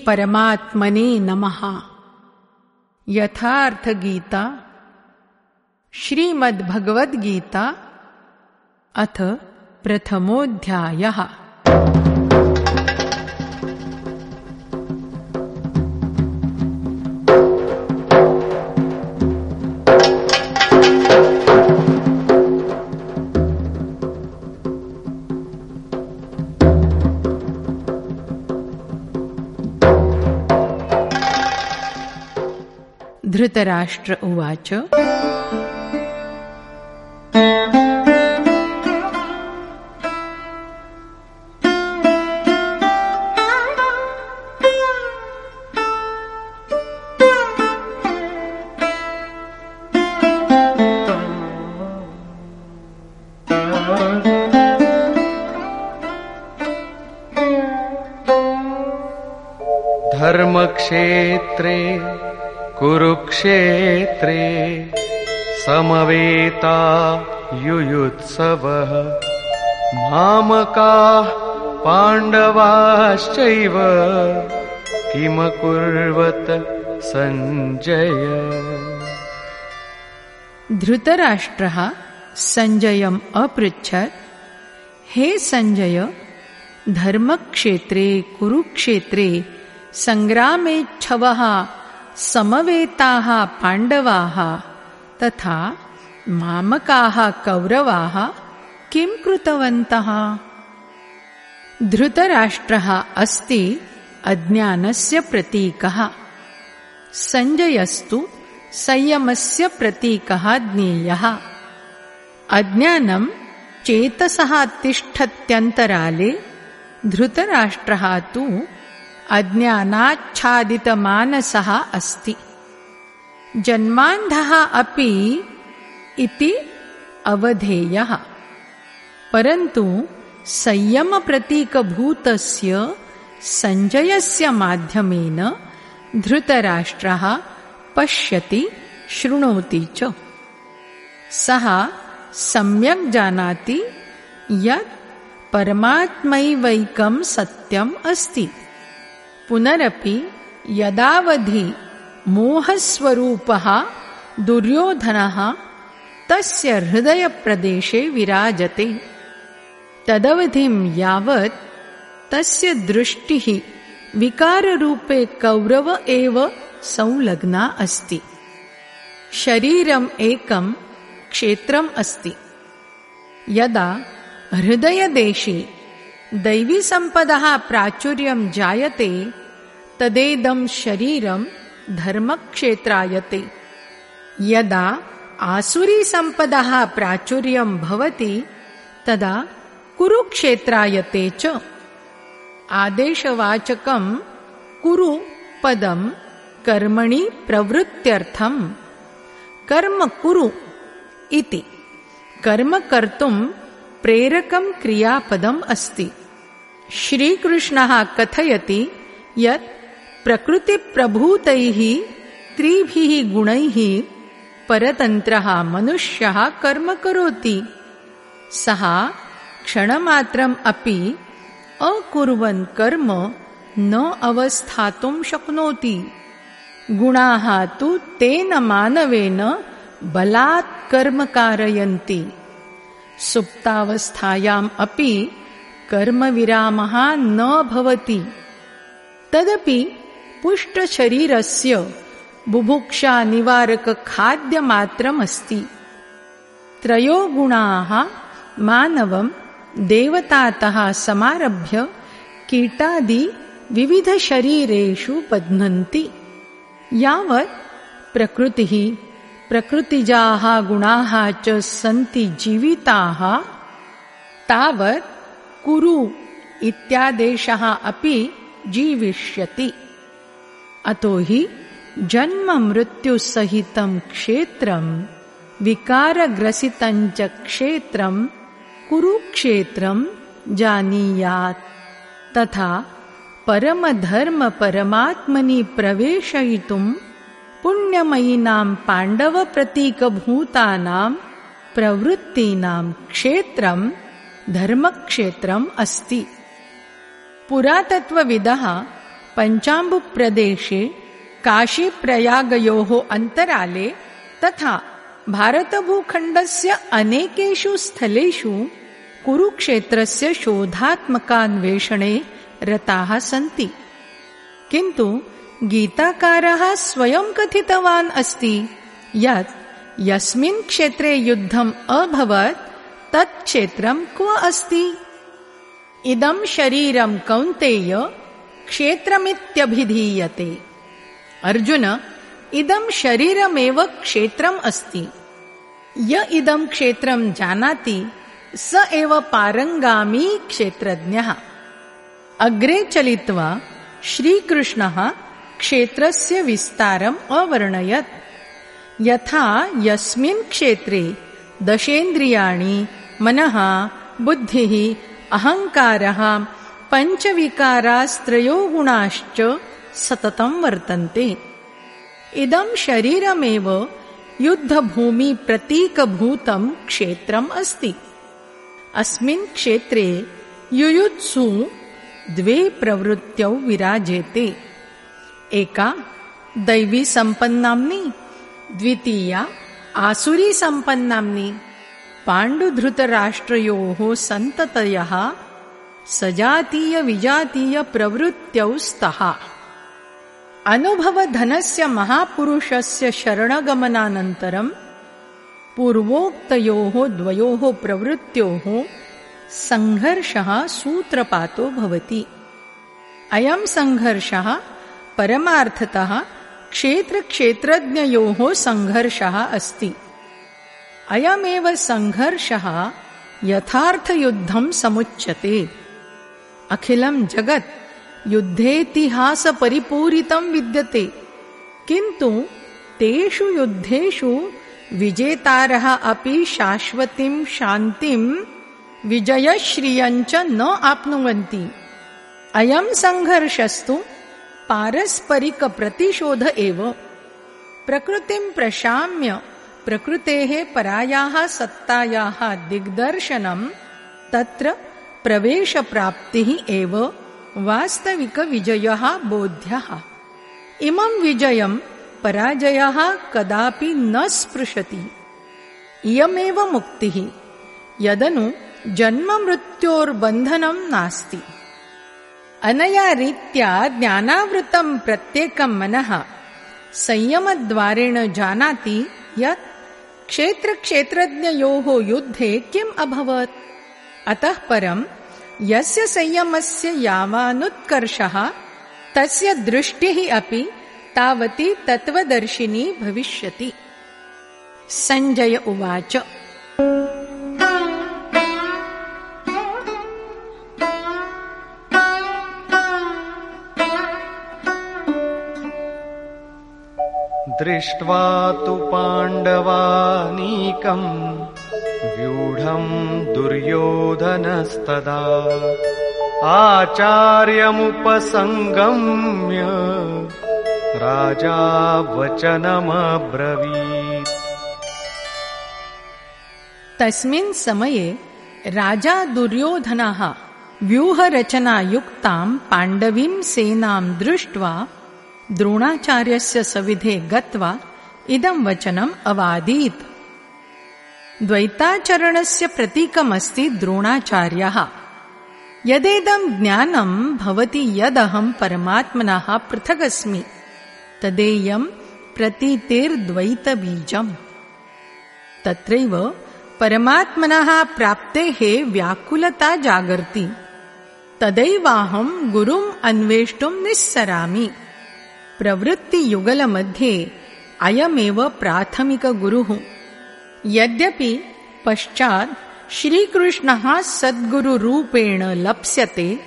श्रीपरमात्मने नमः। यथार्थगीता श्रीमद्भगवद्गीता अथ प्रथमोऽध्यायः धृतराष्ट्र उवाच। धर्मक्षेत्रे पाण्डवाश्चैव किमकुर्वत सञ्जय धृतराष्ट्रः सञ्जयम् अपृच्छत्। हे सञ्जय धर्मक्षेत्रे कुरुक्षेत्रे सङ्ग्रामेच्छवः समवेताः पाण्डवाः तथा मामकाः कौरवाः किं कृतवन्तः धृतराष्ट्रः अस्ति अज्ञानस्य प्रतीकः। सञ्जयस्तु संयमस्य प्रतीकः ज्ञेयः। अज्ञानं चेतसः तिष्ठत्यन्तराले धृतराष्ट्रः तु अज्ञानाच्छादितमानसः अस्ति। जन्मान्धः अपि इति अवधेयः। परन्तु संयमप्रतीकभूतस्य सञ्जयस्य माध्यमेन धृतराष्ट्रः पश्यति शृणोति च। सः सम्यक् जानाति यत् परमात्मैवैकं सत्यम् अस्ति। पुनरपि यदावधि मोहस्वरूपः दुर्योधनः तस्य हृदयप्रदेशे विराजते तदवधिं यावत् तस्य दृष्टिः विकाररूपे कौरव एव संलग्ना अस्ति। शरीरम् एकं क्षेत्रम् अस्ति। यदा हृदयदेशे दैवीसम्पदः प्राचुर्यं जायते तदेदं शरीरं धर्मक्षेत्रायते। यदा आसुरीसम्पदः प्राचुर्यं भवति तदा कुरुक्षेत्रायते च। आदेशवाचकं कुरु पदं कर्मणि प्रवृत्त्यर्थं कर्म कुरु इति। कर्म कर्तुं प्रेरकं क्रियापदम् अस्ति। श्रीकृष्णः कथयति यत् प्रकृतिप्रभूतैः त्रिभिः गुणैः परतन्त्रः मनुष्यः कर्म करोति। सः क्षणमात्रम् अपि अकुर्वन् कर्म न अवस्थातुं शक्नोति। गुणाः तु तेन मानवेन बलात् कर्म कारयन्ति। सुप्तावस्थायाम् अपि कर्मविरामः न भवति। तदपि पुष्टशरीरस्य बुभुक्षानिवारकखाद्यमात्रमस्ति। त्रयो गुणाः मानवं देवतातः समारभ्य कीटादि विविधशरीरेषु बध्नन्ति। यावत् प्रकृतिः प्रकृतिजाः गुणाः च सन्ति जीविताः तावत् कुरु इत्यादेशः अपि जीविष्यति। अतो हि जन्ममृत्युसहितं क्षेत्रम् विकारग्रसितञ्च क्षेत्रम् कुरुक्षेत्रम् जानीयात्। तथा परमधर्मपरमात्मनि प्रवेशयितुम् पुण्यमयीनाम् पाण्डवप्रतीकभूतानाम् प्रवृत्तीनाम् क्षेत्रम् धर्मक्षेत्रम् अस्ति। पुरातत्त्वविदः पञ्चाम्बुप्रदेशे काशीप्रयागयोः अन्तराले तथा भारतभूखण्डस्य अनेकेषु स्थलेषु कुरुक्षेत्रस्य शोधात्मकान्वेषणे रताः सन्ति। किन्तु गीताकारः स्वयं कथितवान् अस्ति यत् यस्मिन् क्षेत्रे युद्धम् अभवत् तत् क्षेत्रं क्व अस्ति? इदं शरीरं कौन्तेय क्षेत्रमित्यभिधीयते। अर्जुन इदं शरीरमेव क्षेत्रम् अस्ति। य इदं क्षेत्रं जानाति स एव पारङ्गामी क्षेत्रज्ञः। अग्रे चलित्वा श्रीकृष्णः क्षेत्रस्य विस्तारम् अवर्णयत्। यथा यस्मिन् क्षेत्रे दशेन्द्रियाणि मनः बुद्धिः अहङ्कारः पञ्चविकारास्त्रयो गुणाश्च सततं वर्तन्ते। इदं शरीरमेव युद्धभूमिप्रतीकभूतं क्षेत्रम् अस्ति अस्मिन् क्षेत्रे युयुत्सु द्वे प्रवृत्त्यौ विराजेते। एका दैवीसम्पन्नाम्नि द्वितीया आसुरीसम्पन्नाम्नि पाण्डुधृतराष्ट्रयोः सन्ततयः सजातीयविजातीयप्रवृत्त्यौ स्तः। अनुभवधनस्य महापुरुषस्य शरणगमनानन्तरम् पूर्वोक्तयोः, द्वयोः प्रवृत्त्योः सङ्घर्षः सूत्रपातो भवति। अयम् सङ्घर्षः परमार्थतः क्षेत्रक्षेत्रज्ञयोः सङ्घर्षः अस्ति। अयमेव सङ्घर्षः यथार्थयुद्धम् समुच्यते। अखिलम् जगत् युद्धेतिहासपरिपूरितम् विद्यते। किन्तु तेषु युद्धेषु विजेतारः अपि शाश्वतीं शान्तिं विजयश्रियञ्च न आप्नुवन्ति। अयम् सङ्घर्षस्तु पारस्परिकप्रतिशोध एव। प्रकृतिं प्रशाम्य प्रकृतेः परायाः सत्तायाः दिग्दर्शनं तत्र प्रवेशप्राप्तिः एव। वास्तविकविजयः बोध्यः। इमं विजयं पराजयः कदापि न स्पृशति। इयमेव मुक्तिः। यदनु जन्ममृत्योर्बन्धनं नास्ति। अनया रीत्या ज्ञानावृतं प्रत्येकं मनः। संयमद्वारेण जानाति यत् क्षेत्रक्षेत्रज्ञयोः युद्धे किम् अभवत्। अतः परम् यस्य संयमस्य यावानुत्कर्षः तस्य दृष्टिः अपि तावती तत्त्वदर्शिनी भविष्यति। सञ्जय उवाच। दृष्ट्वा तु पाण्डवानीकम् व्यूढम् दुर्योधनस्तदा। आचार्यमुपसङ्गम्य राजा वचनमब्रवीत्। तस्मिन् समये राजा दुर्योधनः व्यूहरचनायुक्ताम् पाण्डवीम् सेनाम् दृष्ट्वा द्रोणाचार्यस्य सविधे गत्वा इदम् वचनम् अवादीत्। द्वैताचरणस्य प्रतीकमस्ति द्रोणाचार्यः। यदेदम् ज्ञानम् भवति यदहम् परमात्मनः पृथगस्मि तदेयम् प्रतीतेर्द्वैतबीजम्। तत्रैव परमात्मनः प्राप्तेः व्याकुलता जागर्ति। तदैवाहम् गुरुम् अन्वेष्टुम् निःसरामि। प्रवृत्तियुगलमध्ये अयमेव प्राथमिकगुरुः। यद्यपि पश्चात् श्रीकृष्णः सद्गुरुरूपेण लप्स्यते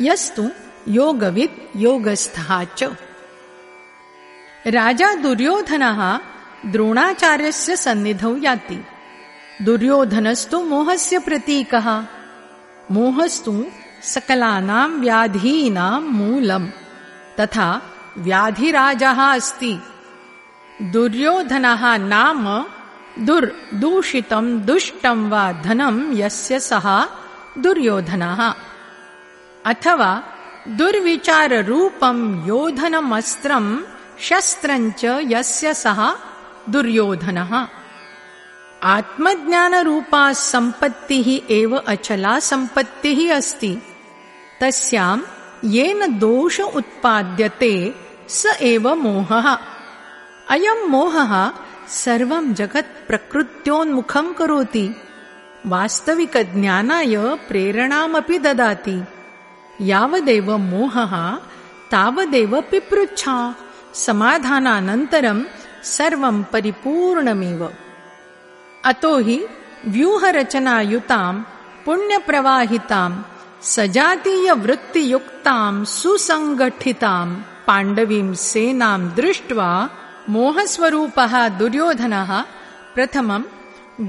यस्तु योगवित् योगस्थः च राजा दुर्योधनः द्रोणाचार्यस्य सन्निधौ याति। दुर्योधनस्तु मोहस्य प्रतीकः। मोहस्तु सकलानां व्याधीनां मूलम्। तथा व्याधिराजः अस्ति। दुर्योधनः नाम दुर्दूषितं दुष्टं वा धनं यस्य सः दुर्योधनः। अथवा दुर्विचाररूपं योधनमस्त्रं शस्त्रञ्च यस्य सः दुर्योधनः। आत्मज्ञानरूपा सम्पत्तिः एव अचला सम्पत्तिः अस्ति। तस्याम् येन दोष उत्पाद्यते स एव मोहः। अयम् मोहः सर्वं जगत् प्रकृत्योन्मुखं करोति। वास्तविकज्ञानाय प्रेरणामपि ददाति। यावदेव मोहः तावदेव पिपृच्छा समाधानानन्तरं सर्वं परिपूर्णमेव। अतो हि व्यूहरचनायुताम् पुण्यप्रवाहिताम् सजातीयवृत्तियुक्ताम् सुसङ्गठिताम् पाण्डवीम् सेनाम् दृष्ट्वा मोहस्वरूपः दुर्योधनः प्रथमम्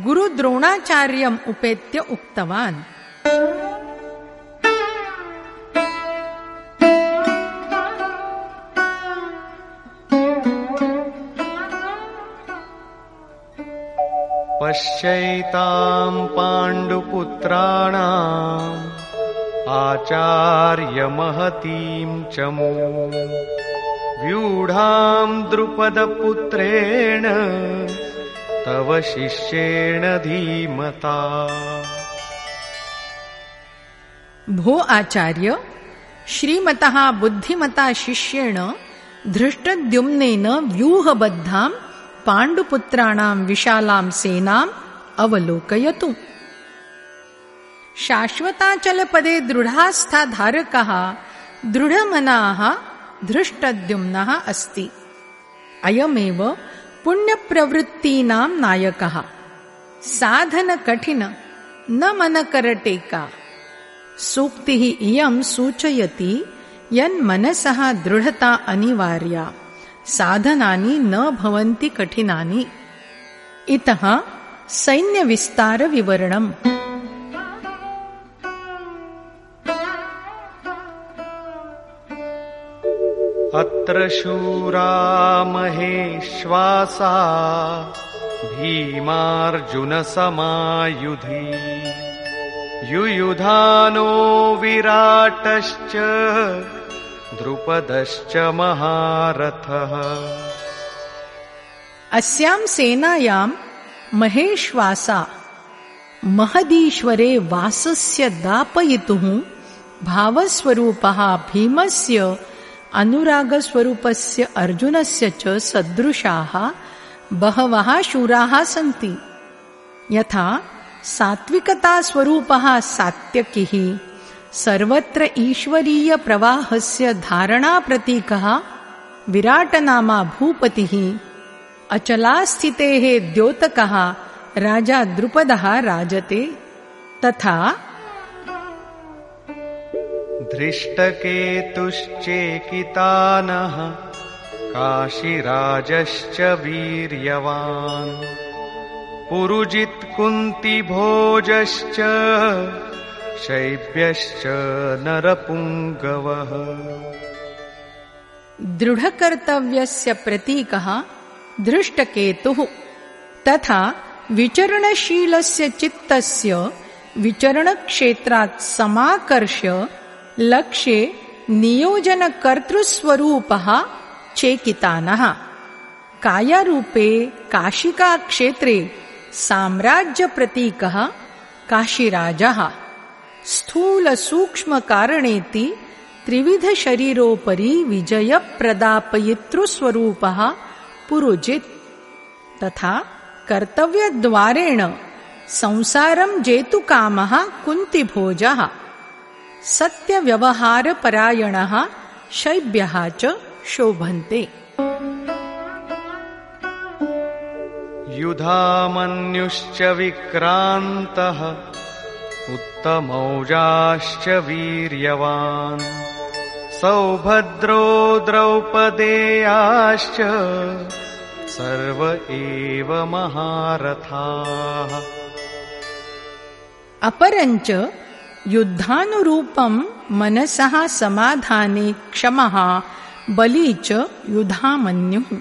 गुरुद्रोणाचार्यम् उपेत्य उक्तवान् पश्यैताम् पाण्डुपुत्राणाम् आचार्यमहतीम् च मो व्यूढाम् द्रुपदपुत्रेण तव शिष्येण धीमता। भो आचार्य श्रीमतः बुद्धिमता शिष्येण धृष्टद्युम्नेन व्यूहबद्धाम् पाण्डुपुत्राणां विशालां सेनाम् अवलोकयतु। शाश्वताचलपदे दृढास्थाधारकः दृढमनाः धृष्टद्युम्नः अस्ति। अयमेव पुण्यप्रवृत्तीनां नायकः। साधनकठिन न मनकरटेका। सूक्तिः इयं सूचयति यन्मनसः दृढता अनिवार्या साधनानि न भवन्ति कठिनानि। इतः सैन्यविस्तारविवरणम्। अत्र शूरा महेश्वासा भीमार्जुनसमायुधि। युयुधानो विराटश्च द्रुपदश्च महारथः। अस्यां सेनायां महेश्वासा महदीश्वरे वासस्य दापयितुः भावस्वरूपः भीमस्य अनुरागस्वरूपस्य अर्जुनस्य च सदृशाः बहवः शूराः सन्ति। यथा सात्विकतास्वरूपः सात्यकिः सर्वत्र ईश्वरीय प्रवाहस्य धारणा धारणाप्रतीकः विराटनामा भूपतिः, अचलास्थितेः द्योतकः राजा द्रुपदः राजते, तथा धृष्टकेतुश्चेकितानः काशीराजश्च वीर्यवान्। पुरुजित्कुन्तिभोजश्च शैब्यश्च नरपुङ्गवः। दृढकर्तव्यस्य प्रतीकः धृष्टकेतुः, तथा विचरणशीलस्य चित्तस्य विचरणक्षेत्रात् समाकर्ष्य लक्ष्ये नियोजनकर्तृस्वरूपः चेकितानः। कायारूपे काशिकाक्षेत्रे साम्राज्यप्रतीकः काशीराजः। स्थूलसूक्ष्मकारणेति त्रिविधशरीरोपरि विजयप्रदापयितृस्वरूपः पुरुजित्। तथा कर्तव्यद्वारेण संसारं जेतुकामः कुन्तिभोजः। सत्यव्यवहारपरायणः शैब्यः च शोभन्ते। युधामन्युश्च विक्रान्तः उत्तमौजाश्च वीर्यवान्। सौभद्रो द्रौपदेयाश्च सर्व एव महारथाः। अपरञ्च युद्धानुरूपं मनसः समाधाने क्षमः बली च युधामन्युः।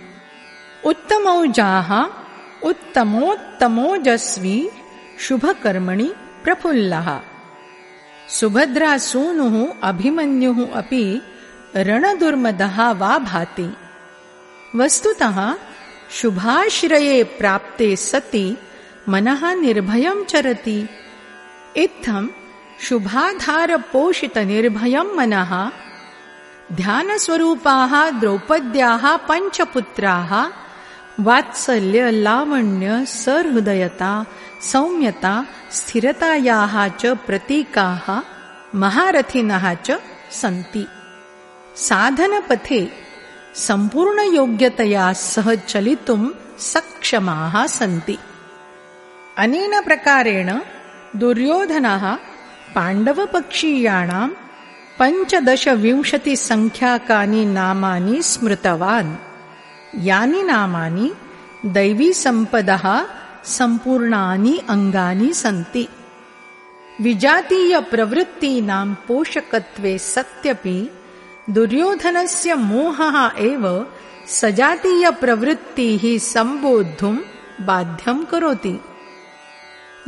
उत्तमौजाः उत्तमोत्तमोजस्वी शुभकर्मणि प्रफुल्लः। सुभद्रासूनुः अभिमन्युः अपि रणदुर्मदः वा भाति। वस्तुतः शुभाश्रये प्राप्ते सति मनः निर्भयं चरति। इत्थं शुभाधारपोषितनिर्भयं मनः। ध्यानस्वरूपाः द्रौपद्याः पञ्चपुत्राः वात्सल्य लावण्य सहृदयता सौम्यता स्थिरतायाः च प्रतीकाः महारथिनः च सन्ति। साधनपथे सम्पूर्णयोग्यतया सह चलितुं सक्षमाः सन्ति। अनेन प्रकारेण दुर्योधनः पाण्डवपक्षीयाणाम् पञ्चदशविंशतिसङ्ख्याकानि नामानि स्मृतवान् यानि नामानि दैवीसम्पदः सम्पूर्णानि अङ्गानि सन्ति। विजातीयप्रवृत्तीनां पोषकत्वे सत्यपि दुर्योधनस्य मोहः एव सजातीयप्रवृत्तिः सम्बोद्धुं बाध्यं करोति।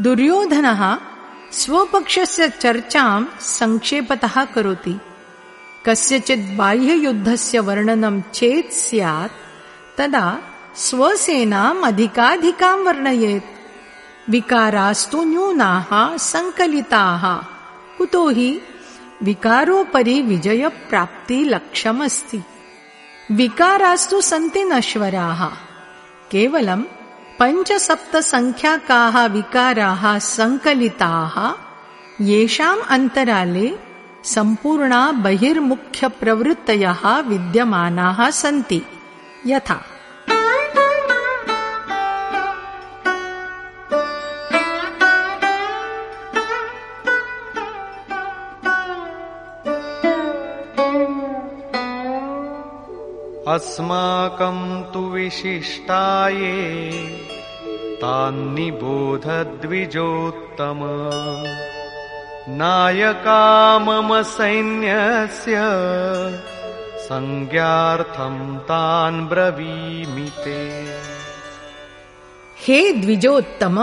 दुर्योधनः स्वपक्षस्य चर्चां सङ्क्षेपतः करोति। कस्यचित् बाह्ययुद्धस्य वर्णनं चेत् स्यात् तदा स्वसेनाम् अधिकाधिकां वर्णयेत्। विकारास्तु न्यूनाः सङ्कलिताः। कुतो हि विकारोपरि विजयप्राप्तिलक्ष्यमस्ति विकारास्तु सन्ति नश्वराः। केवलं पञ्चसप्तसङ्ख्याकाः विकाराः सङ्कलिताः येषाम् अन्तराले सम्पूर्णा बहिर्मुख्यप्रवृत्तयः विद्यमानाः सन्ति यथा। अस्माकं तु विशिष्टाये तान्निबोधद्विजोत्तम। नायका मम सैन्यस्य संज्ञार्थं तान् ब्रवीमिते हे द्विजोत्तम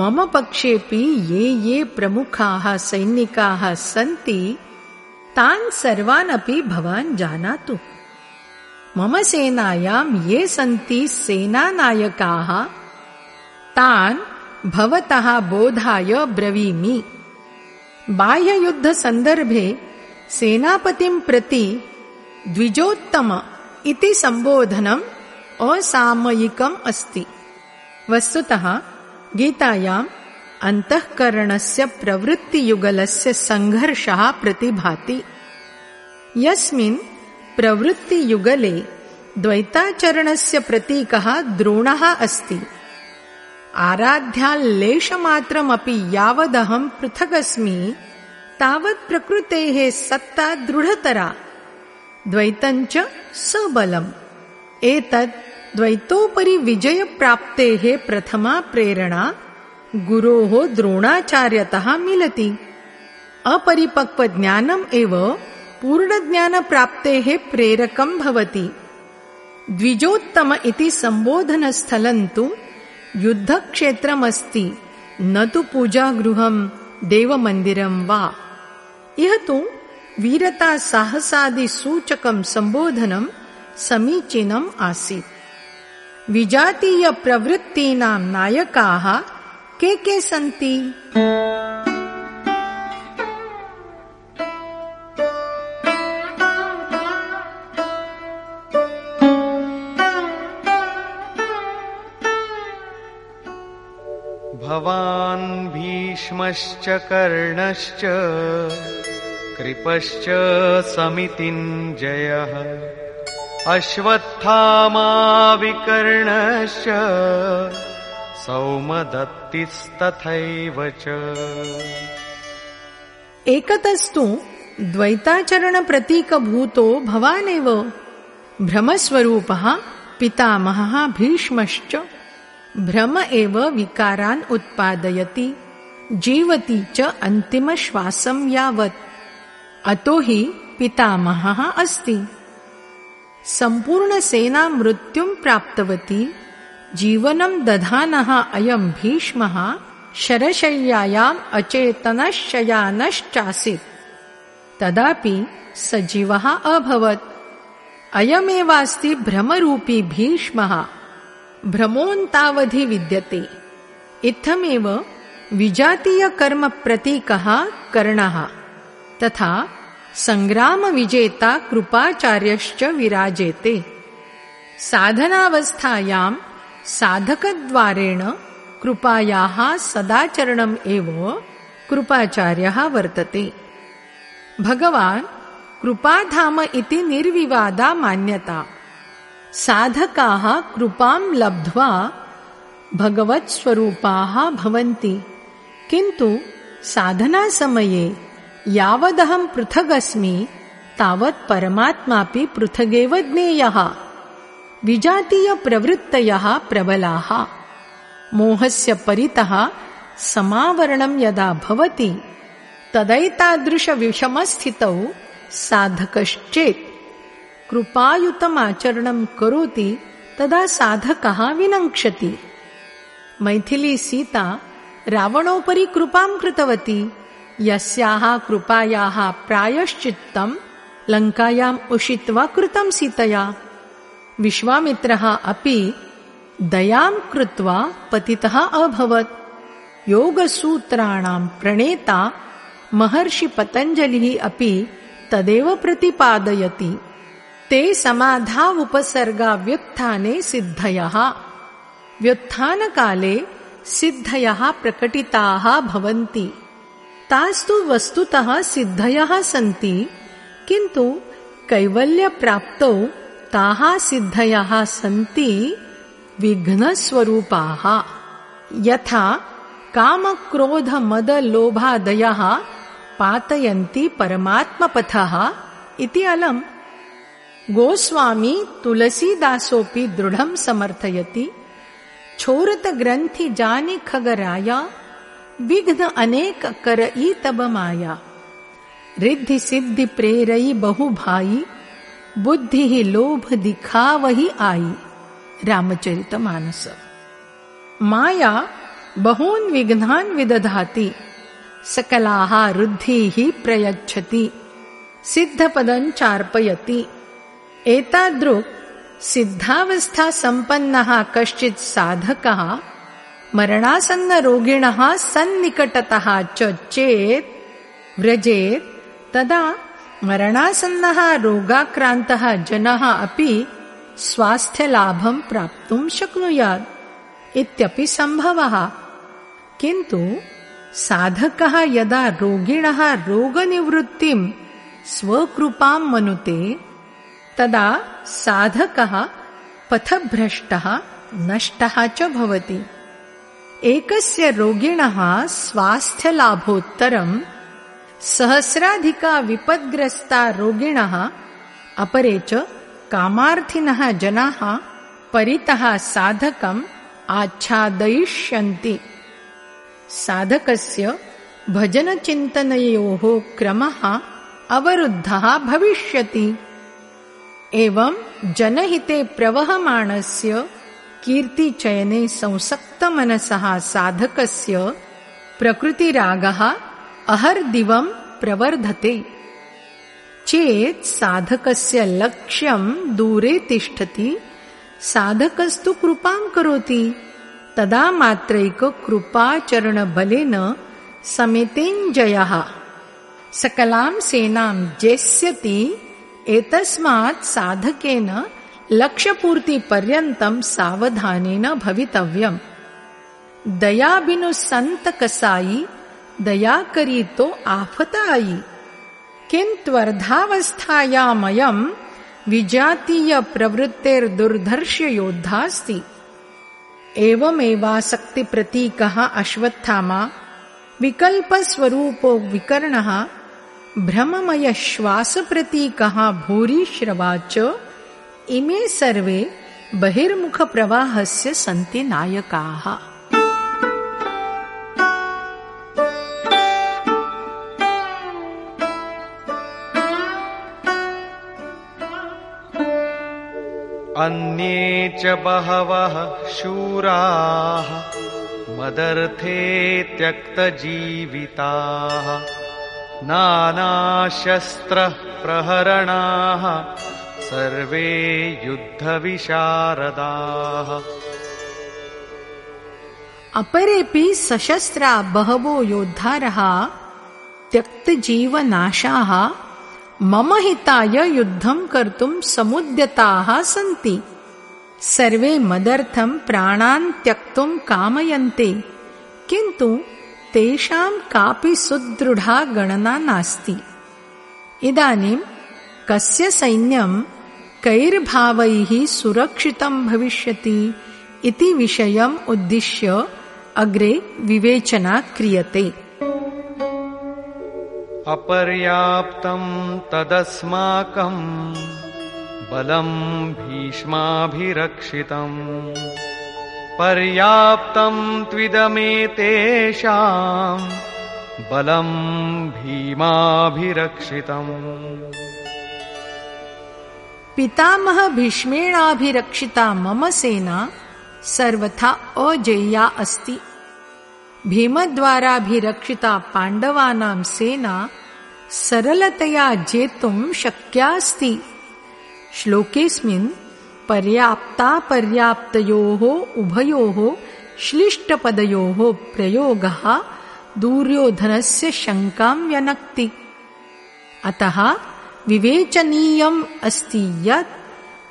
मम पक्षेऽपि ये ये प्रमुखाः सैनिकाः सन्ति तान् सर्वान् अपि भवान् जानातु। मम सेनायां ये सन्ति सेनानायकाः तान् भवतः बोधाय ब्रवीमि। बाह्ययुद्धसन्दर्भे सेनापतिं प्रति द्विजोत्तम इति सम्बोधनम् असामयिकम् अस्ति। वस्तुतः गीतायाम् अन्तःकरणस्य प्रवृत्तियुगलस्य सङ्घर्षः प्रतिभाति। यस्मिन् प्रवृत्तियुगले द्वैताचरणस्य प्रतीकः द्रोणः अस्ति। आराध्याल्लेशमात्रमपि यावदहं पृथगस्मि, तावत् प्रकृतेः सत्ता दृढतरा। द्वैतञ्च सबलम्। एतत् द्वैतोपरि विजयप्राप्तेः प्रथमा प्रेरणा गुरोः द्रोणाचार्यतः मिलति। अपरिपक्वज्ञानम् एव पूर्णज्ञानप्राप्तेः प्रेरकं भवति। द्विजोत्तम इति सम्बोधनस्थलं तु युद्धक्षेत्रमस्ति। न तु पूजागृहं देवमन्दिरं वा। इह तु वीरतासाहसादिसूचकं सम्बोधनं समीचीनम् आसीत्। विजातीयप्रवृत्तीनां नायकाः के के सन्ति? भवान् भीष्मश्च कर्णश्च कृपश्च समितिञ्जयः। अश्वत्थामाविकर्णश्च सौमदत्तिस्तथैव च। एकतस्तु द्वैताचरणप्रतीकभूतो भवानेव भ्रमस्वरूपः पितामहः भीष्मश्च। भ्रम एव विकारान् उत्पादयति जीवति च अन्तिमश्वासं यावत् अतो हि पितामहः अस्ति। सम्पूर्णसेना मृत्युं प्राप्तवती जीवनं दधानः अयं भीष्मः शरशय्यायाम् अचेतनशयानश्चासीत् तदापि सजीवः अभवत्। अयमेवास्ति भ्रमरूपी भीष्मः। भ्रमोऽन्तावधि विद्यते। इत्थमेव विजातीयकर्मप्रतीकः कर्णः तथा सङ्ग्रामविजेता कृपाचार्यश्च विराजेते। साधनावस्थायाम् साधकद्वारेण कृपायाः सदाचरणम् एव कृपाचार्यः वर्तते। भगवान् कृपाधाम इति निर्विवादा मान्यता। साधकाः कृपां लब्ध्वा भगवत्स्वरूपाः भवन्ति। किन्तु साधनासमये यावदहं पृथगस्मि तावत् परमात्मापि पृथगेव ज्ञेयः। विजातीयप्रवृत्तयः प्रबलाः। मोहस्य परितः समावरणं यदा भवति तदैतादृशविषमस्थितौ साधकश्चेत्। कृपायुतमाचरणं करोति तदा साधकः विनङ्क्षति। मैथिली सीता रावणोपरि कृपां कृतवती यस्याः कृपायाः प्रायश्चित्तम् लङ्कायाम् उषित्वा कृतं सीतया। विश्वामित्रः अपि दयां कृत्वा पतितः अभवत्। योगसूत्राणां प्रणेता महर्षि पतञ्जलिः अपि तदेव प्रतिपादयति। ते समाधा उपसर्गा व्युत्थाने सिद्धयः। व्युत्थानकाले सिद्धयः प्रकटिताः भवन्ति तास्तु वस्तुतः सिद्धयः सन्ति, किन्तु कैवल्यप्राप्तौ ताः सिद्धयः सन्ति विघ्नस्वरूपाः। यथा कामक्रोधमदलोभादयः पातयन्ति परमात्मपथः इति अलम्। गोस्वामी तुलसीदासोऽपि दृढं समर्थयति। छोरतग्रन्थि विघ्न अनेक कर ई तब माया। रिद्धि सिद्धि प्रेरई बहु भाई, बुद्धि ही लोभ दिखा वही आई। रामचरित मानस। माया बहून विघ्नान विदधाति सकलाः रुद्धि ही प्रयच्छति, सिद्धपदं चार्पयति। एतादृक् सिद्धावस्था सम्पन्नः कश्चित् साधकः मरणासन्नरोगिणः सन्निकटतः च चेत् व्रजेत् तदा मरणासन्नः रोगाक्रान्तः जनः अपि स्वास्थ्यलाभं प्राप्तुं शक्नुयात् इत्यपि सम्भवः। किन्तु साधकः यदा रोगिणः रोगनिवृत्तिं स्वकृपां मनुते तदा साधकः पथभ्रष्टः नष्टः च भवति एकस्य रोगिणः स्वास्थ्यलाभोत्तरम् सहस्राधिका विपद्ग्रस्ता रोगिणः अपरे च कामार्थिनः जनाः परितः साधकम् आच्छादयिष्यन्ति। साधकस्य भजनचिन्तनयोः क्रमः अवरुद्धः भविष्यति। एवं जनहिते प्रवहमाणस्य कीर्तिचयने संसक्तमनसः साधकस्य प्रकृतिरागः अहर्दिवम् प्रवर्धते। चेत् साधकस्य लक्ष्यं दूरे तिष्ठति। साधकस्तु कृपां करोति। तदा मात्रैक कृपाचरणबलेन समेतेञ्जयः सकलां सेनां जेस्यति एतस्मात् साधकेन लक्ष्यपूर्तिपर्यन्तं सावधानेन भवितव्यम्। दया बिनु संत कसाई दया करी तो आफत आई किन्त्वर्धावस्थायामयम् विजातीय प्रवृत्तेर्दुर्धर्ष योद्धास्ति एवमेवासक्तिप्रतीकः अश्वत्थामा विकल्पस्वरूपो विकर्णः भ्रममयश्वासप्रतीकः भूरिश्रवा च इमे सर्वे बहिर्मुखप्रवाहस्य सन्ति नायकाः। अन्ये च बहवः शूराः मदर्थे त्यक्तजीविताः नानाशस्त्रः प्रहरणाः सर्वे युद्धविशारदाः। अपरेऽपि सशस्त्रा बहवो योद्धारः त्यक्तजीवनाशाः मम हिताय युद्धं कर्तुं समुद्यताः सन्ति। सर्वे मदर्थं प्राणान् त्यक्तुं कामयन्ते किन्तु तेषां कापि सुदृढा गणना नास्ति। इदानीं कस्य सैन्यं कैर्भावैः सुरक्षितं भविष्यति इति विषयम् उद्दिश्य अग्रे विवेचना क्रियते। अपर्याप्तम् तदस्माकम् बलम् भीष्माभिरक्षितम्। पर्याप्तम् त्विदमेतेषाम् बलम् भीमाभिरक्षितम् पितामह भीष्मेणाभिरक्षिता मम सेना सर्वथा अजेया अस्ति। भीमद्वाराभिरक्षिता पाण्डवानां सेना सरलतया जेतुं शक्यास्ति। श्लोकेऽस्मिन् पर्याप्तापर्याप्तयोः उभयोः श्लिष्टपदयोः प्रयोगः दुर्योधनस्य शङ्कां व्यनक्ति। अतः विवेचनीयम् अस्ति यत्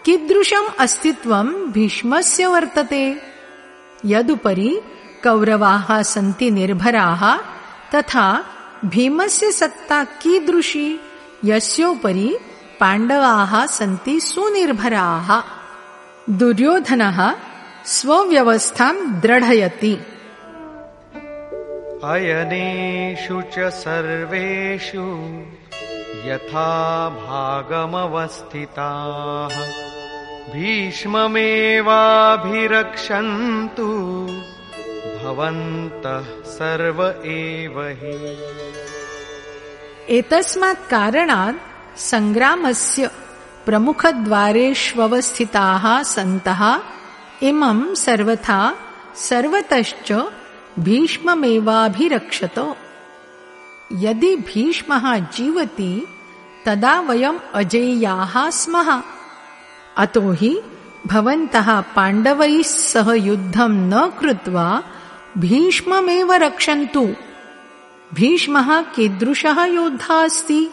कीदृशम् अस्तित्वम् भीष्मस्य वर्तते। यदुपरि कौरवाः सन्ति निर्भराः तथा भीमस्य सत्ता कीदृशी यस्योपरि पाण्डवाः सन्ति सुनिर्भराः। दुर्योधनः स्वव्यवस्थां द्रढयति यथा भागमवस्थिताः भीष्ममेवाभिरक्षन्तु। भवन्तः सर्व एव हि। एतस्मात् कारणात् सङ्ग्रामस्य प्रमुखद्वारेष्वस्थिताः सन्तः इमं सर्वथा सर्वतश्च भीष्ममेवाभिरक्षत यदि भीष्मः जीवति तदा वयम् अजेयाः स्मः। अतो हि भवन्तः पाण्डवैः सह युद्धं न कृत्वा भीष्ममेव रक्षन्तु। भीष्मः कीदृशः योद्धा अस्ति?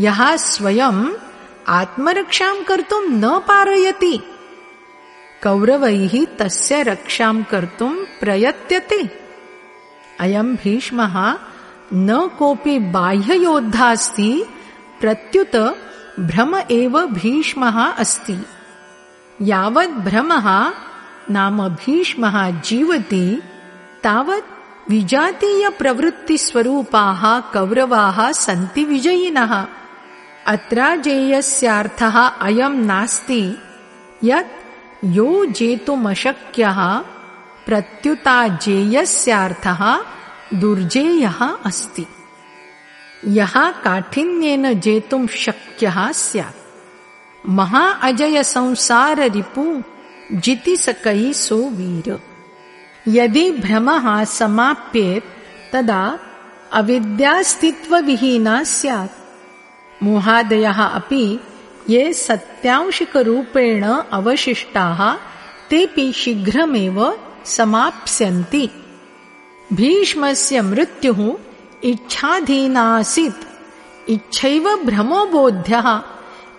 यः स्वयम् आत्मरक्षां कर्तुं न पारयति। कौरवैः तस्य रक्षां कर्तुं प्रयत्यते। अयम् भीष्मः न कोऽपि बाह्ययोद्धा अस्ति प्रत्युत भ्रम एव भीष्मः अस्ति। यावत् भ्रमः नाम भीष्मः जीवति तावत् विजातीयप्रवृत्तिस्वरूपाः कौरवाः सन्ति विजयिनः। अत्राजेयस्यार्थः अयम् नास्ति यत् यो जेतुमशक्यः प्रत्युताजेयस्यार्थः दुर्जेयः अस्ति। यः काठिन्येन जेतुं शक्यः स्यात्। महा अजय संसार रिपु जिति सकैः सो वीर। यदि भ्रमः समाप्येत्, तदा अविद्यास्तित्वविहीना स्यात्। मोहादयः अपि ये सत्यांशिकरूपेण अवशिष्टाः, तेऽपि शीघ्रमेव समाप्स्यन्ति। भीष्मस्य मृत्युः इच्छाधीनासीत्। इच्छैव भ्रमोबोध्यः,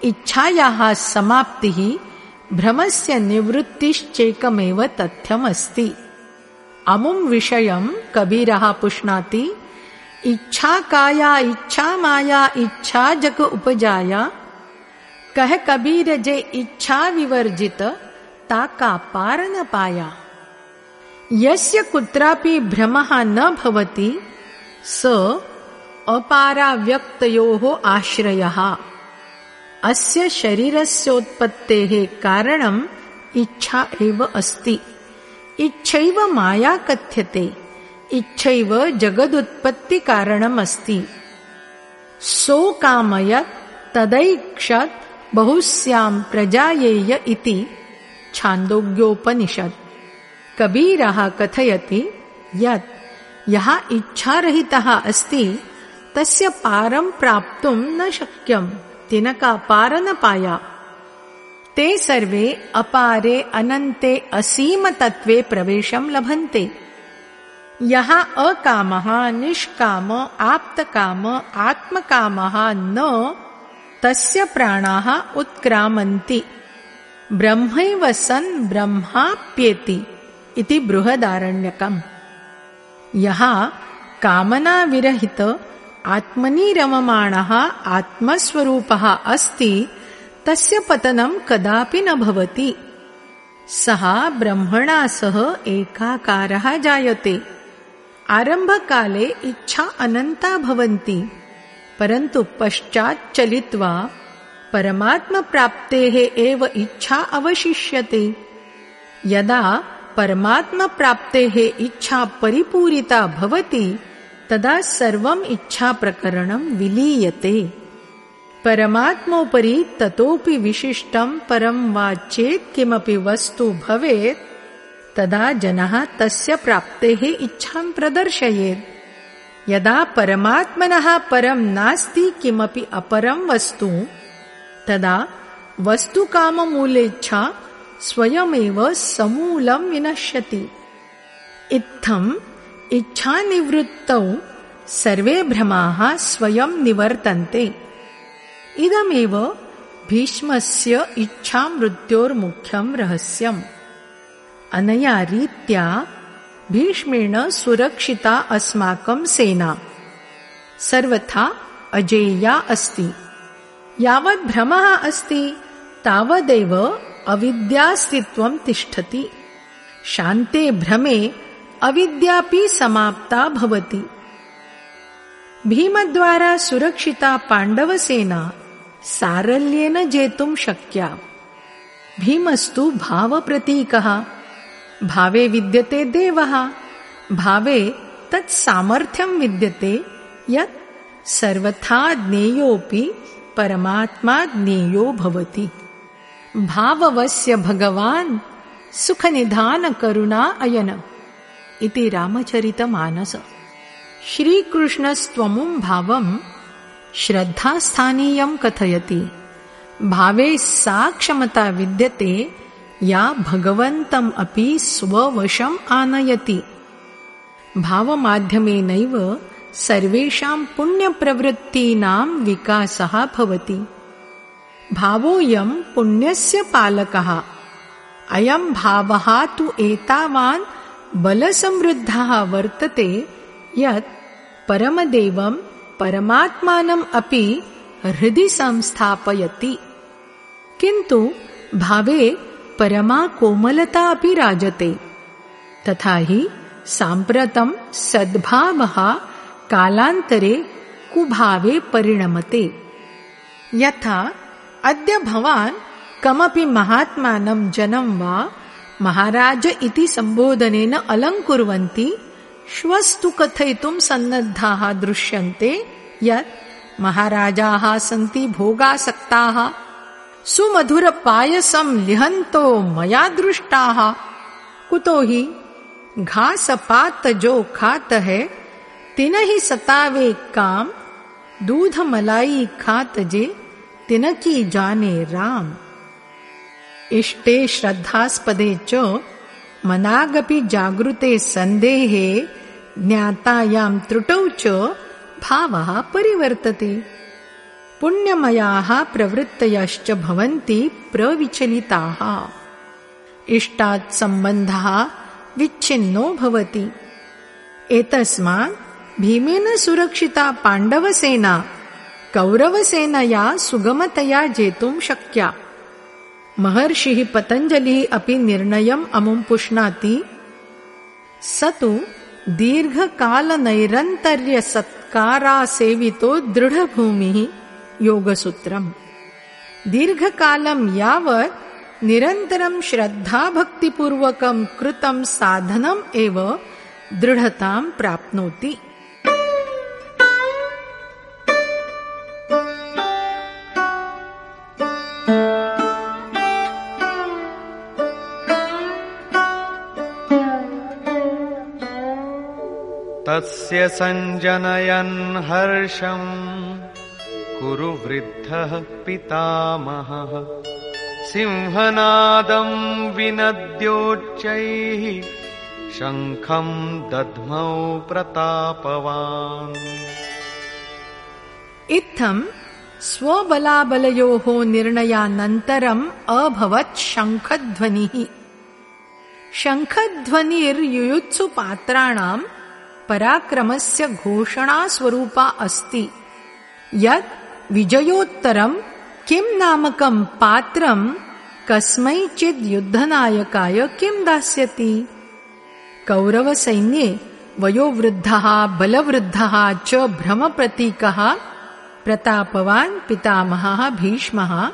इच्छायाः समाप्तिः भ्रमस्य निवृत्तिश्चेकमेव तथ्यमस्ति। अमुं विषयं कबीरः पुष्णाति इच्छा काया इच्छा माया इच्छा जग उपजाया, कह कबीर जे इच्छा विवर्जित ता का पार न पाया। यस्य कुत्रापि भ्रमः न भवति स अपाराव्यक्तयोः आश्रयः। अस्य शरीरस्योत्पत्तेः कारणम् इच्छा एव अस्ति। इच्छैव माया कथ्यते। इच्छैव जगदुत्पत्तिकारणमस्ति सोकामयत् तदैक्षत् बहुस्याम् प्रजायेय इति छान्दोग्योपनिषत् कबीरः कथयति यत् यः इच्छारहितः अस्ति तस्य पारं प्राप्तुं न ते सर्वे अपारे अनन्ते असीमतत्त्वे प्रवेशं लभन्ते। यः अकामः निष्काम आप्तकाम आत्मकामः न तस्य प्राणाः उत्क्रामन्ति। ब्रह्मैव सन् ब्रह्माप्येति इति बृहदारण्यकम्। यः कामनाविरहित आत्मनि रममाणः आत्मस्वरूपः अस्ति तस्य पतनं कदापि न भवति। सः ब्रह्मणा सह एकाकारः जायते। आरम्भकाले इच्छा अनन्ता भवन्ति परन्तु पश्चात् चलित्वा परमात्मप्राप्तेः एव इच्छा अवशिष्यते। यदा परमात्मप्राप्तेः इच्छा परिपूरिता भवति, तदा सर्वम् इच्छाप्रकरणं विलीयते। परमात्मोपरि ततोपि विशिष्टं परं वा चेत् किमपि वस्तु भवेत्, तदा जनः तस्य प्राप्तेः इच्छां प्रदर्शयेत्। यदा परमात्मनः परं नास्ति किमपि अपरं वस्तु, तदा वस्तुकाममूलेच्छा स्वयमेव समूलं विनश्यति। इत्थम् इच्छानिवृत्तौ सर्वे भ्रमाः स्वयं निवर्तन्ते। इदमेव भीष्मस्य इच्छामृत्योर्मुख्यं रहस्यम्। अनया रीत्या भीष्मेण सुरक्षिता अस्माकं सेना। सर्वथा अजेया अस्ति। यावत् भ्रमः अस्ति तावदेव अविद्यास्तित्वं तिष्ठति। शान्ते भ्रमे अविद्यापि समाप्ता भवति। भीमद्वारा सुरक्षिता पाण्डवसेना सारल्येन जेतुं शक्या। भीमस्तु भावप्रतीकः। भावे विद्यते देवः। भावे तत् सामर्थ्यं विद्यते यत् सर्वथा ज्ञेयोऽपि परमात्मा ज्ञेयो भवति। भाववस्य भगवान् सुखनिधानकरुणा अयन इति रामचरितमानस। श्रीकृष्णस्त्वमुं भावं श्रद्धास्थानीयं कथयति। भावे सा क्षमता विद्यते या भगवन्तम् अपि स्ववशम् आनयति। भावमाध्यमेनैव सर्वेषां पुण्यप्रवृत्तीनां विकासः भवति भावोऽयं पुण्यस्य पालकः। अयं भावः तु एतावान् बलसमृद्धः वर्तते यत् परमदेवं परमात्मानम् अपि हृदि संस्थापयति। किन्तु भावे परमा कोमलता अपि राजते। तथा हि साम्प्रतं सद्भावः कालान्तरे कुभावे परिणमते। यथा अद्य भवान् कमपि महात्मानं जनं वा? महाराज इति सम्बोधनेन अलङ्कुर्वन्ति। श्वस्तु कथयितुं सन्नद्धाः दृश्यन्ते यत् महाराजाः सन्ति भोगासक्ताः। सुमधुरपायसं लिहन्तो मया दृष्टाः। कुतो हि घासपात जो खात है तिन ही सतावे काम दूध मलाई खात जे तिन की जाने राम। इष्टे श्रद्धास्पदे च मनागपि जागृते सन्देहे ज्ञातायां त्रुटौ च भावः परिवर्तते। पुण्यमयाः प्रवृत्तयश्च भवन्ति प्रविचलिताः। इष्टात् सम्बन्धः विच्छिन्नो भवति। एतस्मात् भीमेन सुरक्षिता पाण्डवसेना कौरवसेनया सुगमतया जेतुं शक्या। महर्षिः पतञ्जलिः अपि निर्णयम् अमुं पुष्णाति स तु दीर्घकालनैरन्तर्यसत्कारासेवितो दृढभूमिः योगसूत्रम्। दीर्घकालं यावत् निरन्तरं श्रद्धाभक्तिपूर्वकं कृतं साधनम् एव दृढतां प्राप्नोति तस्य सञ्जनयन् हर्षम्। कुरु वृद्धः पितामहः। सिंहनादम् विनद्योच्चैः शङ्खम् दध्मौ प्रतापवान्। इत्थम् स्वबलाबलयोः निर्णयानन्तरम् अभवत् शङ्खध्वनिः। शङ्खध्वनिर्युयुत्सुपात्राणाम् पराक्रमस्य घोषणास्वरूपा अस्ति। यत् विजयोत्तरम् किम् नामकम् पात्रम् कस्मैचित् युद्धनायकाय किम् दास्यति? कौरवसैन्ये वयोवृद्धः बलवृद्धः च भ्रमप्रतीकः प्रतापवान् पितामहः भीष्मः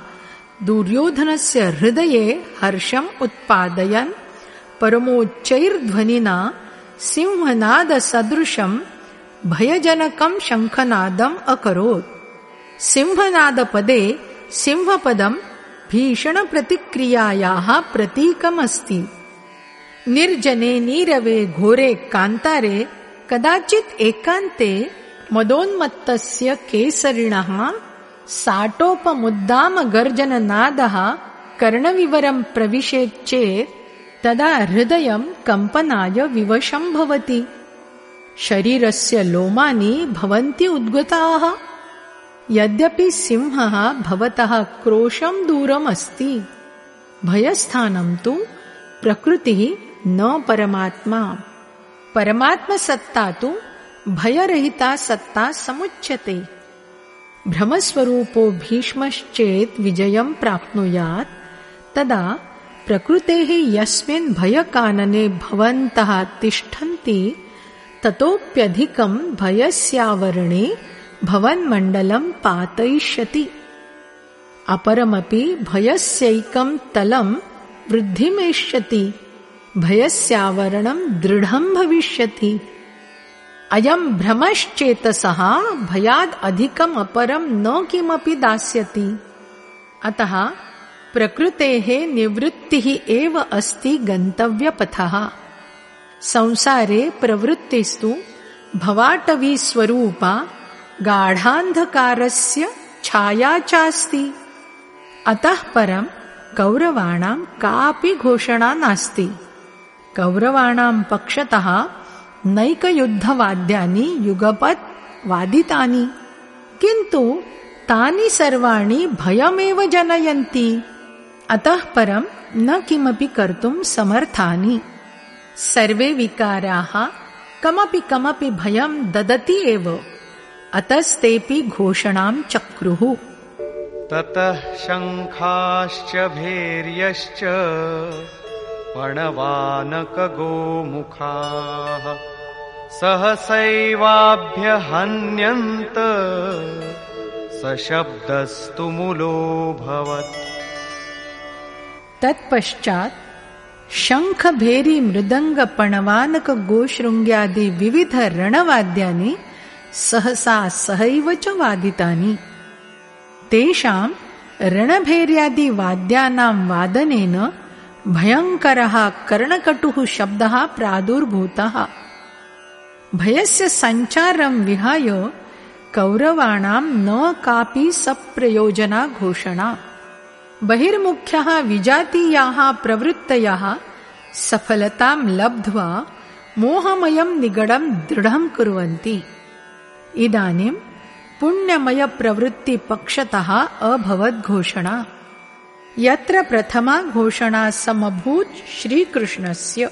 दुर्योधनस्य हृदये हर्षम् उत्पादयन् परमोच्चैर्ध्वनिना सिंहनादसदृशम् भयजनकम् शङ्खनादम् अकरोत्। सिंहनादपदे सिंहपदम् भीषणप्रतिक्रियायाः प्रतीकमस्ति। निर्जने नीरवे घोरे कान्तारे कदाचित् एकान्ते मदोन्मत्तस्य केसरिणः साटोपमुद्दामगर्जननादः कर्णविवरम् प्रविशेत् चेत् तदा हृदयम् कम्पनाय विवशम् भवति। शरीरस्य लोमानि भवन्ति उद्गताः। यद्यपि सिंहः भवतः क्रोशम् दूरम् अस्ति भयस्थानम् तु प्रकृतिः न परमात्मा। परमात्मसत्ता तु भयरहिता सत्ता समुच्यते। भ्रमस्वरूपो भीष्मश्चेत् विजयम् प्राप्नुयात् तदा प्रकृतेः यस्मिन् भयकानने भवन्तः तिष्ठन्ति ततोप्यधिकम् भयस्यावरणे भवन्मण्डलम् पातयिष्यति। अपरमपि भयस्यैकम् तलम् वृद्धिमेष्यति भयस्यावरणम् दृढम् भविष्यति। अयम् भ्रमश्चेतसः भयाद् अधिकम् अपरम् न किमपि दास्यति। अतः प्रकृतेः निवृत्तिः एव अस्ति गन्तव्यपथः। संसारे प्रवृत्तिस्तु भवाटवीस्वरूपा गाढान्धकारस्य छाया चास्ति अतः परम् कौरवाणाम् कापि घोषणा नास्ति। कौरवाणाम् पक्षतः नैकयुद्धवाद्यानि युगपत् वादितानि। किन्तु तानि सर्वाणि भयमेव जनयन्ति। अतः परम् न किमपि कर्तुम् समर्थानि। सर्वे विकाराः कमपि कमपि भयम् ददति एव। अतस्तेऽपि घोषणाम् चक्रुः। ततः शङ्खाश्च भैर्यश्च पणवानकगोमुखाः। सहसैवाभ्यहन्यन्त सशब्दस्तु मुलोऽभवत् तत्पश्चात् शङ्खभेरी मृदङ्गपणवानक गोशृङ्ग्यादि विविध रणवाद्यानि सहसा सहैव च वादितानि। तेषाम् रणभैर्यादिवाद्यानाम् वादनेन भयङ्करः कर्णकटुः शब्दः प्रादुर्भूतः भयस्य सञ्चारम् विहाय कौरवाणाम् न कापि सप्रयोजना घोषणा बहिर्मुख्यः विजातीयाः प्रवृत्तयः सफलताम् लब्ध्वा मोहमयम् निगडम् दृढम् कुर्वन्ति। इदानीम् पुण्यमयप्रवृत्तिपक्षतः अभवद्घोषणा यत्र प्रथमा घोषणा समभूत् श्रीकृष्णस्य।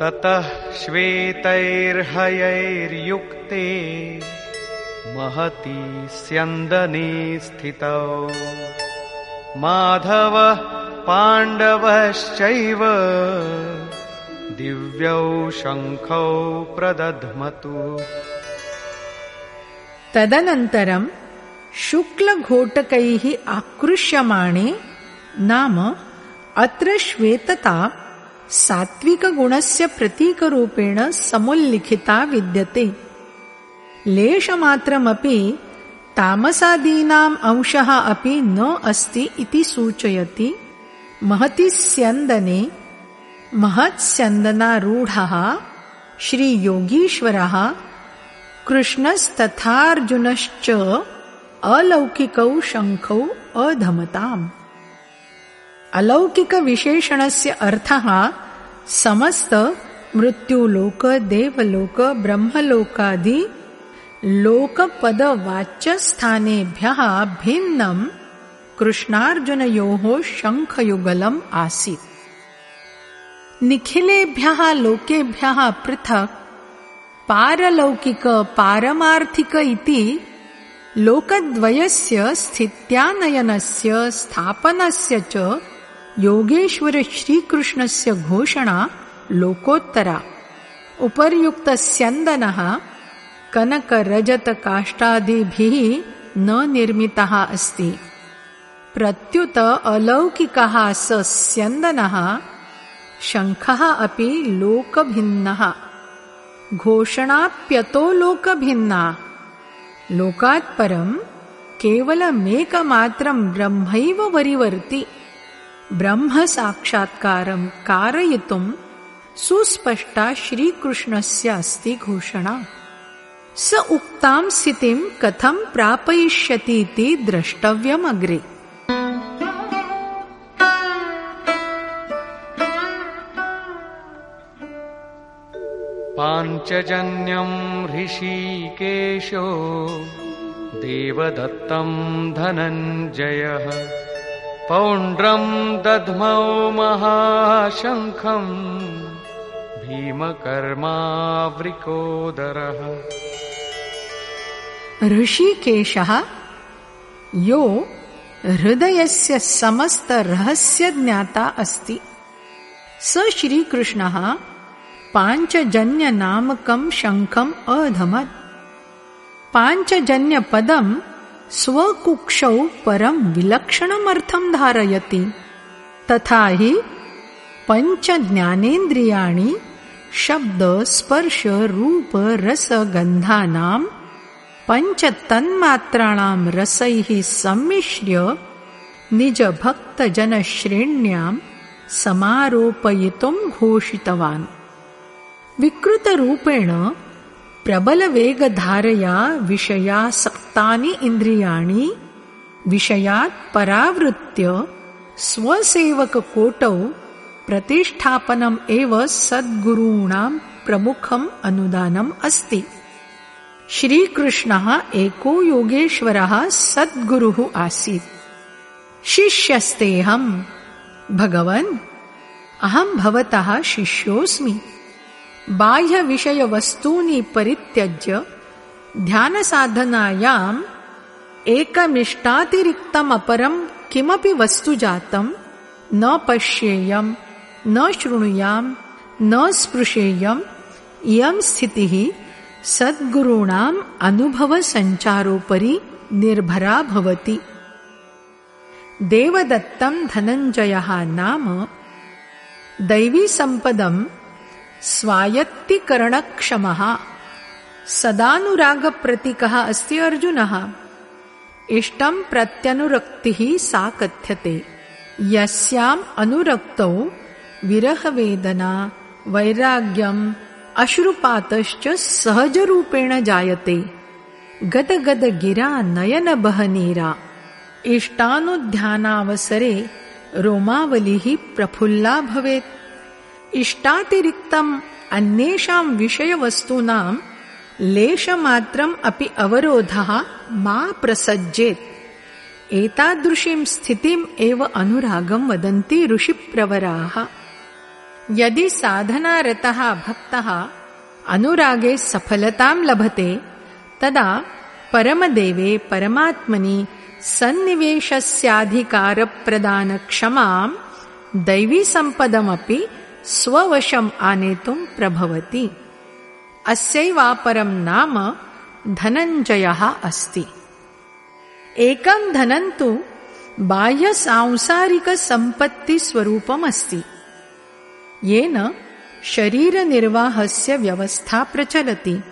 ततः श्वेतैर्हयैर्युक्ते महती स्यन्दने स्थितौ। माधवः पाण्डवश्चैव दिव्यौ शङ्खौ प्रदध्मतु। तदनन्तरम् शुक्लघोटकैः आकृष्यमाणे नाम अत्र श्वेतता सात्विकगुणस्य प्रतीकरूपेण समुल्लिखिता विद्यते लेशमात्रमपि तामसादीनाम् अंशः अपि न अस्ति इति सूचयति। महति स्यन्दने महत्स्यन्दनारूढः श्रीयोगीश्वरः कृष्णस्तथार्जुनश्च अलौकिकौ शङ्खौ अधमताम्। अलौकिकविशेषणस्य अर्थः समस्त मृत्युलोक देवलोक ब्रह्मलोकादि लोकपदवाच्यस्थानेभ्यः भिन्नं कृष्णार्जुनयोः शङ्खयुगलम् आसीत्। निखिलेभ्यः लोकेभ्यः पृथक् पारलौकिक पारमार्थिक इति लोकद्वयस्य स्थित्यानयनस्य स्थापनस्य च योगेश्वर श्रीकृष्णस्य घोषणा लोकोत्तरा। उपर्युक्तस्यन्दनः कनकरजतकाष्ठादिभिः न निर्मितः अस्ति। प्रत्युत अलौकिकः स स्यन्दनः, शङ्खः अपि लोकभिन्नः। घोषणाप्यतो लोकभिन्ना। लोकात् केवलमेकमात्रं ब्रह्मैव वरिवर्ति। ब्रह्मसाक्षात्कारं कारयितुं सुस्पष्टा श्रीकृष्णस्य अस्ति घोषणा। स उक्तां स्थितिं कथं प्रापयिष्यतीति द्रष्टव्यमग्रे। पाञ्चजन्यम् ऋषिकेशो देवदत्तम् धनञ्जयः पौण्ड्रम् दध्मौ महाशङ्खम् भीमकर्मावृकोदरः। ऋषिकेशः यो हृदयस्य समस्तरहस्यज्ञाता अस्ति। स श्रीकृष्णः पाञ्चजन्यनामकम् शङ्खम् अधमत्। पाञ्चजन्यपदम् स्वकुक्षौ परम् विलक्षणमर्थम् धारयति। तथा हि पञ्चज्ञानेन्द्रियाणि शब्द स्पर्श रूप रस गन्धानाम् पञ्चतन्मात्राणाम् रसैः सम्मिश्र्य निजभक्तजनश्रेण्याम् समारोपयितुम् घोषितवान्। विकृतरूपेण प्रबलवेगधारया विषयासक्तानि इन्द्रियाणि विषयात् परावृत्य स्वसेवककोटौ प्रतिष्ठापनम् एव सद्गुरूणाम् प्रमुखम् अनुदानम् अस्ति। श्रीकृष्णः एको योगेश्वरः सद्गुरुः आसीत्। शिष्यस्तेऽहम्। भगवन् अहम् भवतः शिष्योऽस्मि। बाह्यविषयवस्तूनि परित्यज्य ध्यानसाधनायाम् एकमिष्टातिरिक्तमपरम् किमपि वस्तु जातम् न पश्येयम् न शृणुयाम् न स्पृशेयम् इयम् स्थितिः सद्गुरूणाम् अनुभवसञ्चारोपरि निर्भरा भवति। देवदत्तम् धनञ्जयः नाम दैवीसम्पदम् स्वायत्तीकरणक्षमः। सदानुरागप्रतीकः अस्ति अर्जुनः। इष्टम् प्रत्यनुरक्तिः सा कथ्यते। यस्याम् अनुरक्तौ विरहवेदना वैराग्यम् अश्रुपातश्च सहजरूपेण जायते। गदगदगिरा नयनबहनीरा। इष्टानुध्यानावसरे रोमावलिः प्रफुल्ला भवेत्। इष्टातिरिक्तम् अन्येषाम् विषयवस्तूनाम् लेशमात्रम् अपि अवरोधः मा प्रसज्जेत् एतादृशीम् स्थितिम् एव अनुरागम् वदन्ति ऋषिप्रवराः यदि साधनारतः भक्तः अनुरागे सफलताम् लभते तदा परमदेवे परमात्मनि सन्निवेशस्याधिकारप्रदानक्षमाम् दैवीसम्पदमपि स्ववशम् आनेतुम् प्रभवति। अस्यैवापरम् नाम धनञ्जयः अस्ति। एकम् धनम् तु बाह्यसांसारिकसम्पत्तिस्वरूपमस्ति येन शरीरनिर्वाहस्य व्यवस्था प्रचलति।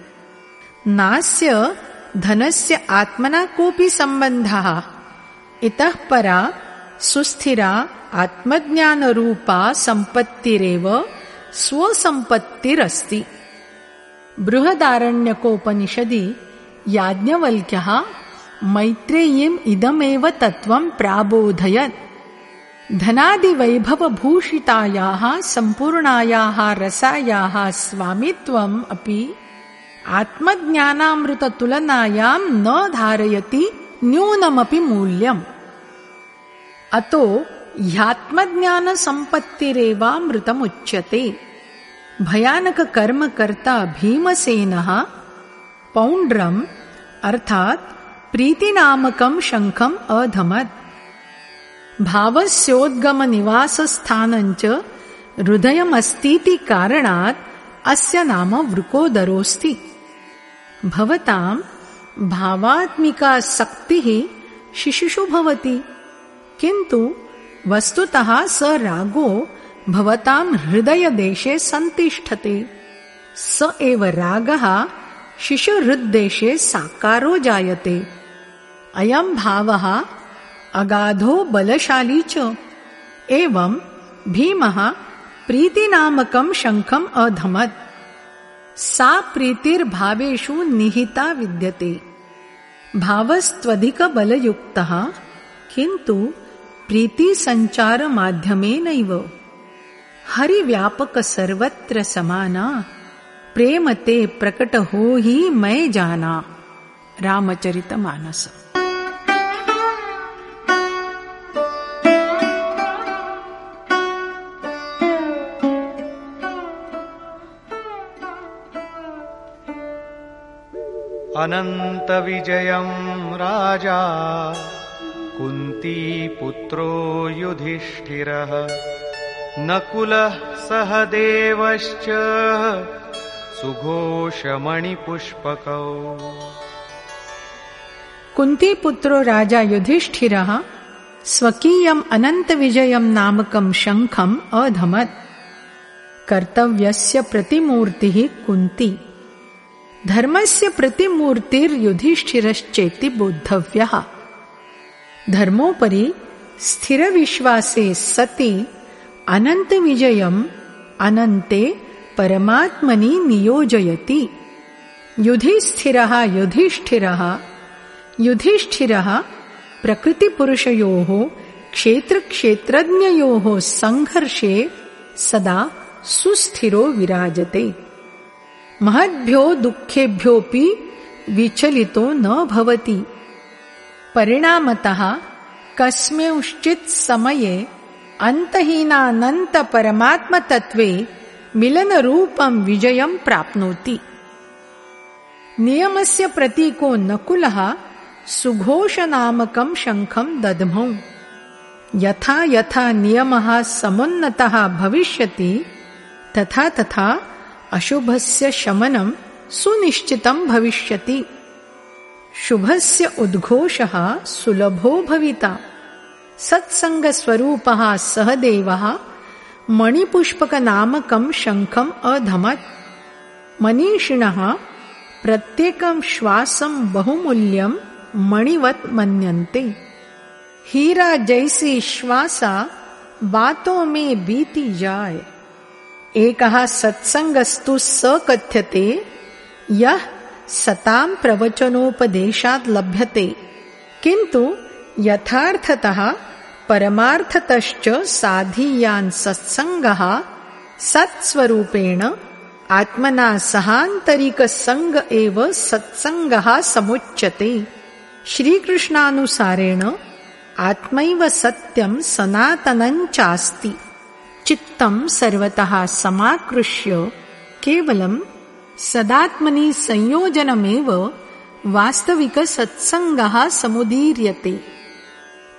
नास्य धनस्य आत्मना कोऽपि सम्बन्धः। इतः परा सुस्थिरा आत्मज्ञानरूपा सम्पत्तिरेव स्वसम्पत्तिरस्ति। बृहदारण्यकोपनिषदि याज्ञवल्क्यः मैत्रेयीम् इदमेव तत्त्वं प्राबोधयत् धनादिवैभवभूषितायाः सम्पूर्णायाः रसायाः स्वामित्वम् अपि आत्मज्ञानामृततुलनायां न धारयति न्यूनमपि मूल्यम्। अतो ह्यात्मज्ञानसम्पत्तिरेवामृतमुच्यते भयानककर्मकर्ता भीमसेनः पौण्ड्रम् अर्थात् प्रीतिनामकं शङ्खम् अधमत् भावस्योद्गमनिवासस्थानञ्च हृदयमस्तीति कारणात् अस्य नाम वृकोदरोऽस्ति। भवताम् भावात्मिका शक्तिः शिशुषु भवति किन्तु वस्तुतः स रागो भवताम् हृदयदेशे सन्तिष्ठते। स एव रागः शिशुहृद्देशे साकारो जायते। अयम् भावः अगाधो बलशाली च। एवम् भीमः प्रीतिनामकम् शङ्खम् अधमत्। सा प्रीतिर्भावेषु निहिता विद्यते। भावस्त्वधिकबलयुक्तः किन्तु प्रीतिसञ्चारमाध्यमेनैव। हरिव्यापक सर्वत्र समाना, प्रेम ते प्रकट हो ही मैं जाना रामचरितमानस। अनन्तविजयम् राजा कुन्तीपुत्रो युधिष्ठिरः। नकुलः सह देवश्च सुघोषमणिपुष्पकौ। कुन्तीपुत्रो राजा युधिष्ठिरः स्वकीयम् अनन्तविजयम् नामकम् शङ्खम् अधमत्। कर्तव्यस्य प्रतिमूर्तिः कुन्ती धर्मस्य प्रतिमूर्तिर्युधिष्ठिरश्चेति बोद्धव्यः। धर्मोपरि स्थिरविश्वासे सति अनन्तविजयम् अनन्ते परमात्मनि नियोजयति। युधिस्थिरः युधिष्ठिरः युधिष्ठिरः प्रकृतिपुरुषयोः क्षेत्रक्षेत्रज्ञयोः सङ्घर्षे सदा सुस्थिरो विराजते महद्भ्यो दुःखेभ्योऽपि विचलितो न भवति। परिणामतः कस्मिंश्चित् समये अन्तहीनानन्तपरमात्मतत्त्वे मिलनरूपं विजयं प्राप्नोति। नियमस्य प्रतीको नकुलः सुघोषनामकं शङ्खं दध्मौ यथा यथा नियमः समुन्नतः भविष्यति, तथा तथा अशुभस्य शमनं सुनिश्चितं भविष्यति। शुभस्य उद्घोषः सुलभो भविता। सत्सङ्गस्वरूपः सहदेवः मणिपुष्पकनामकं शङ्खम् अधमत्। मनीषिणः प्रत्येकं श्वासं बहुमूल्यं मणिवत् मन्यन्ते। हीरा जैसी श्वासा बातों में बीती जाए एकः सत्सङ्गस्तु स कथ्यते यः सताम् प्रवचनोपदेशात् लभ्यते। किन्तु यथार्थतः परमार्थतश्च साधीयान् सत्सङ्गः सत्स्वरूपेण आत्मना सहान्तरिकसङ्ग एव सत्सङ्गः समुच्यते। श्रीकृष्णानुसारेण आत्मैव सत्यम् सनातनञ्चास्ति चित्तं सर्वतः समाकृष्य केवलं सदात्मनि संयोजनमेव वास्तविकसत्सङ्गः समुदीर्यते।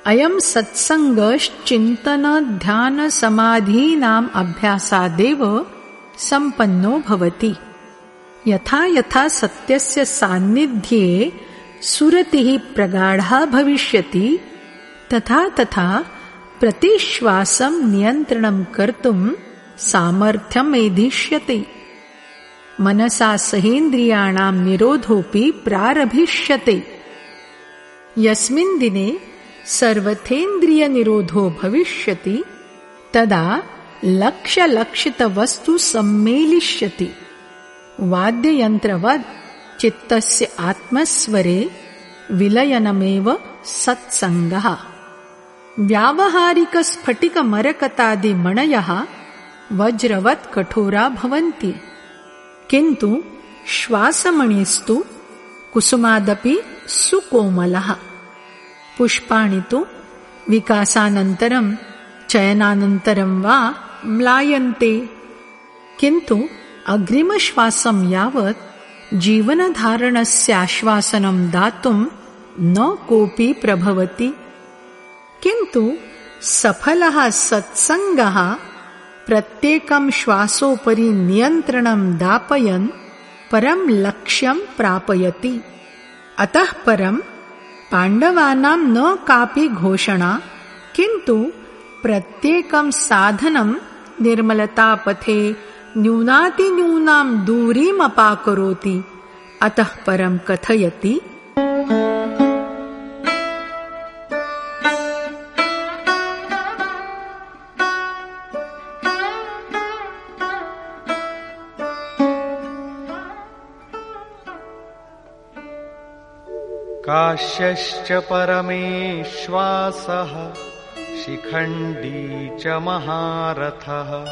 अयं सत्सङ्गश्चिन्तनध्यानसमाधीनाम् अभ्यासादेव सम्पन्नो भवति। यथा यथा सत्यस्य सान्निध्ये सुरतिः प्रगाढा भविष्यति तथा तथा प्रतिश्वासं नियन्त्रणं कर्तुं सामर्थ्यमेधिष्यते मनसा सहेन्द्रियाणां निरोधोऽपि प्रारभिष्यते। यस्मिन् दिने सर्वथेन्द्रियनिरोधो भविष्यति तदा लक्ष्यलक्षितवस्तु सम्मेलिष्यति। वाद्ययन्त्रवद् चित्तस्य आत्मस्वरे विलयनमेव सत्सङ्गः व्यावहारिकस्फटिकमरकतादिमणयः वज्रवत् कठोरा भवन्ति। किन्तु श्वासमणिस्तु कुसुमादपि सुकोमलः। पुष्पाणि तु विकासानन्तरं चयनानन्तरं वा म्लायन्ते। किन्तु अग्रिमश्वासं यावत् जीवनधारणस्याश्वासनं दातुं न कोऽपि प्रभवति किन्तु सफलः सत्सङ्गः प्रत्येकं श्वासोपरि नियन्त्रणं दापयन् परं लक्ष्यं प्रापयति। अतः परं पाण्डवानां न कापि घोषणा किन्तु प्रत्येकं साधनं निर्मलतापथे न्यूनातिन्यूनां दूरीमपाकरोति। अतः परं कथयति काश्यश्च परमेश्वासः शिखण्डी च महारथः।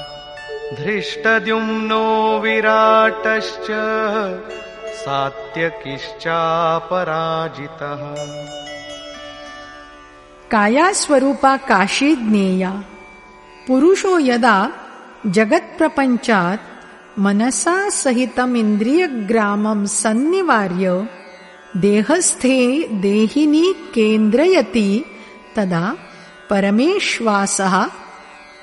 धृष्टद्युम्नो विराटश्च सात्यकिश्चापराजितः। कायास्वरूपा काशी ज्ञेया। पुरुषो यदा जगत्प्रपञ्चात् मनसा सहितमिन्द्रियग्रामं सन्निवार्य देहस्थे देहिनी केन्द्रयति, तदा परमेश्वासः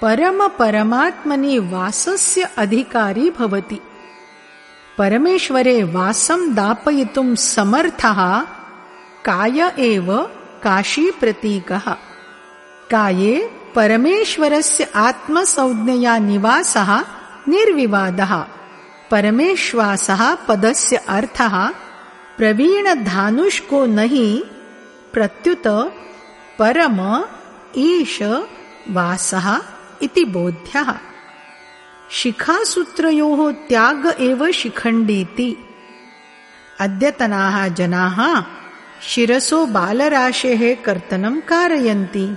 परमपरमात्मनि वासस्य अधिकारी भवति। परमेश्वरे वासं दापयितुं समर्थः, काय एव काशीप्रतीकः। काये परमेश्वरस्य आत्मसंज्ञया निवासः निर्विवादः। परमेश्वासः पदस्य अर्थः प्रवीणधानुष्को नहि प्रत्युत परम ईश वासः इति बोध्यः। शिखासूत्रयोः त्याग एव शिखण्डीति। अद्यतनाः जनाः शिरसो बालराशेः कर्तनं कारयन्ति।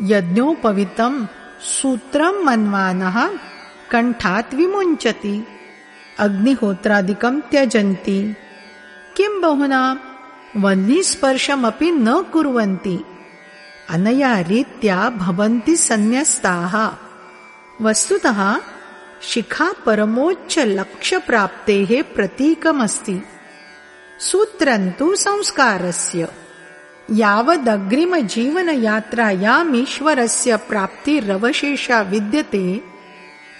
यज्ञोपवितं सूत्रं मन्वानः कण्ठात् विमुञ्चति। अग्निहोत्रादिकं त्यजन्ति किं बहुना? वह्निस्पर्शमपि न कुर्वन्ति। अनया रीत्या भवन्ति सन्न्यस्ताः वस्तुतः, शिखा परमोच्चलक्ष्यप्राप्तेः प्रतीकमस्ति। सूत्रन्तु संस्कारस्य। यावदग्रिमजीवनयात्रायामीश्वरस्य प्राप्तिरवशेषा विद्यते,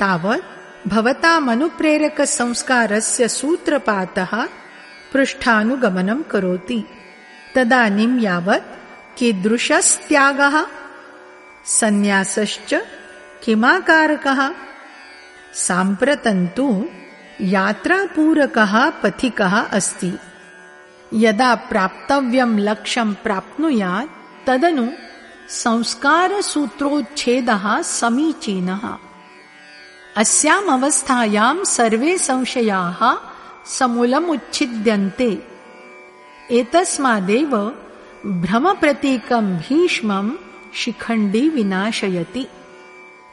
तावत् भवतामनुप्रेरकसंस्कारस्य सूत्रपातः पृष्ठानुगमनं करोति। तदानीं यावत् कीदृशस्त्यागः? सन्न्यासश्च किमाकारकः? साम्प्रतन्तु यात्रापूरकः पथिकः अस्ति। यदा प्राप्तव्यं लक्ष्यं प्राप्नुयात् तदनु संस्कारसूत्रोच्छेदः समीचीनः। अस्यामवस्थायां सर्वे संशयाः समूलमुच्छिद्यन्ते। एतस्मादेव भ्रमप्रतीकं भीष्मं शिखण्डी विनाशयति।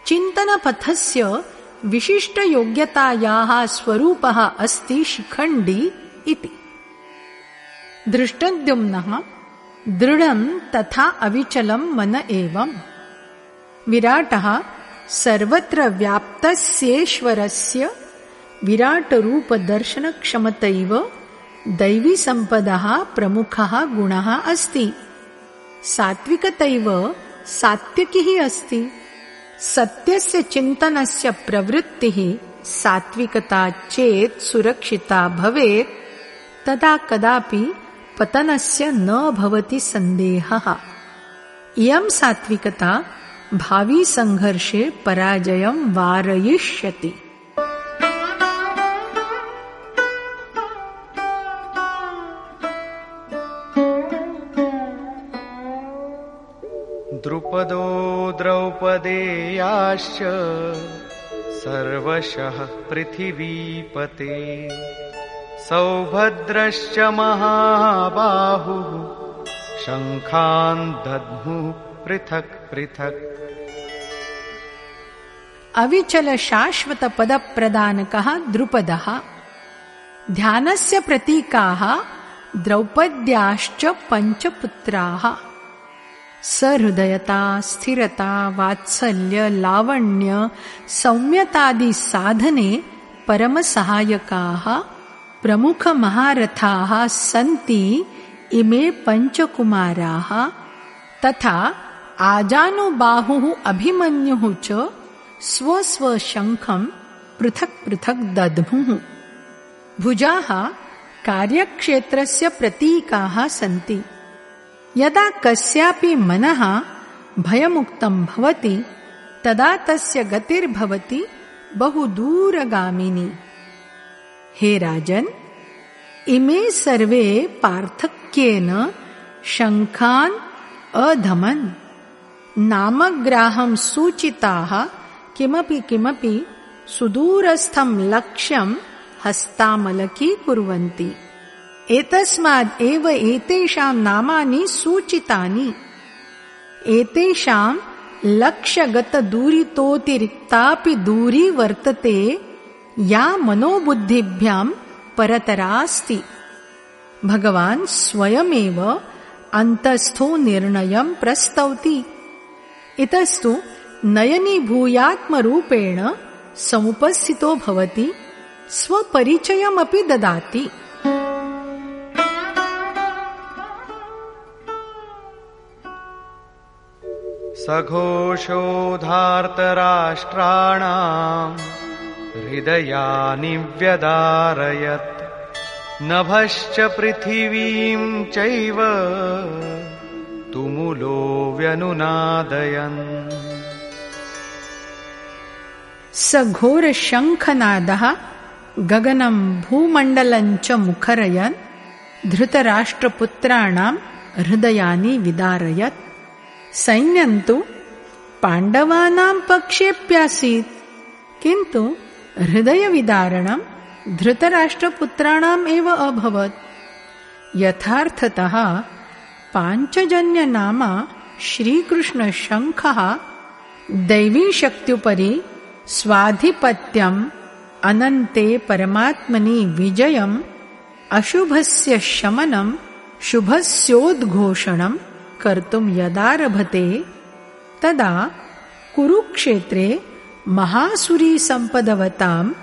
चिन्तनपथस्य विशिष्टयोग्यतायाः स्वरूपः अस्ति शिखण्डी इति। दृष्टद्युम्नः दृढं तथा अविचलं मन एवम्। विराटः सर्वत्र व्याप्तस्येश्वरस्य विराटरूपदर्शनक्षमतैव दैवीसम्पदः प्रमुखः गुणः अस्ति। सात्विकतैव सात्विकिः अस्ति। सत्यस्य चिन्तनस्य प्रवृत्तिः सात्विकता चेत् सुरक्षिता भवेत् तदा कदापि पतनस्य न भवति सन्देहः। इयं सात्विकता भावीसङ्घर्षे पराजयं वारयिष्यति द्रुपदो द्रौपदेयाश्च सर्वशः पृथिवीपते। सौभद्रश्च महाबाहुः शङ्खान् दद्मुः पृथक् पृथक्। अविचल शाश्वत पद प्रदानकः द्रुपदः। ध्यानस्य प्रतीकाः द्रौपद्याश्च पञ्चपुत्राः सहृदयता स्थिरता, वात्सल्य, लावण्य, सौम्यतादि साधने परमसहायकाः प्रमुखमहारथाः सन्ति इमे पञ्चकुमाराः तथा आजानुबाहुः अभिमन्युः च स्वस्वशङ्खम् पृथक् पृथक् दध्मुः भुजाः कार्यक्षेत्रस्य प्रतीकाः सन्ति। यदा कस्यापि मनः भयमुक्तं भवति तदा तस्य गतिर्भवति बहु दूरगामिनी हे राजन् इमे सर्वे पार्थक्येन शङ्खान् अधमन्। नामग्राहं सूचिताः किमपि किमपि सुदूरस्थं लक्ष्यं हस्तामलकीकुर्वन्ति एतस्माद् एव एतेषां नामानि सूचितानि। एतेषां लक्ष्यगतदूरितोऽतिरिक्तापि दूरी वर्तते या मनोबुद्धिभ्यां परतरास्ति। भगवान् स्वयमेव अन्तस्थो निर्णयं प्रस्तौति। इतस्तु नयनीभूयात्मरूपेण समुपस्थितो भवति स्वपरिचयमपि ददाति सघोषोधार्तराष्ट्राणाम् हृदयानि व्यदारयत्। नभश्च पृथिवीम् चैव तुमुलो व्यनुनादयन्। सघोरशङ्खनादः गगनम् भूमण्डलञ्च मुखरयन् धृतराष्ट्रपुत्राणाम् हृदयानि विदारयत् सैन्यन्तु पाण्डवानाम् पक्षेऽप्यासीत् किन्तु हृदयविदारणम् धृतराष्ट्रपुत्राणाम् एव अभवत्। यथार्थतः पाञ्चजन्यनाम श्रीकृष्णशङ्खः दैवीशक्त्युपरि स्वाधिपत्यम् अनन्ते परमात्मनि विजयम् अशुभस्य शमनम् शुभस्योद्घोषणम् कर्तुम् यदारभते तदा कुरुक्षेत्रे महासुरीसम्पदवताम्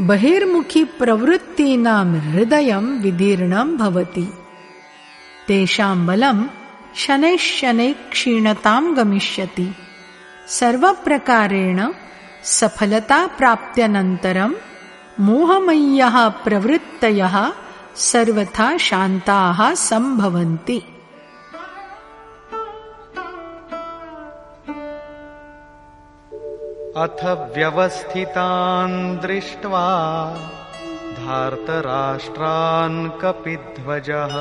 बहिर्मुखि प्रवृत्तीनाम् हृदयम् विदीर्णम् भवति। तेषाम् बलम् शनैः शनैः क्षीणताम् गमिष्यति। सर्वप्रकारेण सफलताप्राप्त्यनन्तरम् मोहमय्यः प्रवृत्तयः सर्वथा शान्ताः सम्भवन्ति अथ व्यवस्थितान् दृष्ट्वा धार्तराष्ट्रान् कपिध्वजः।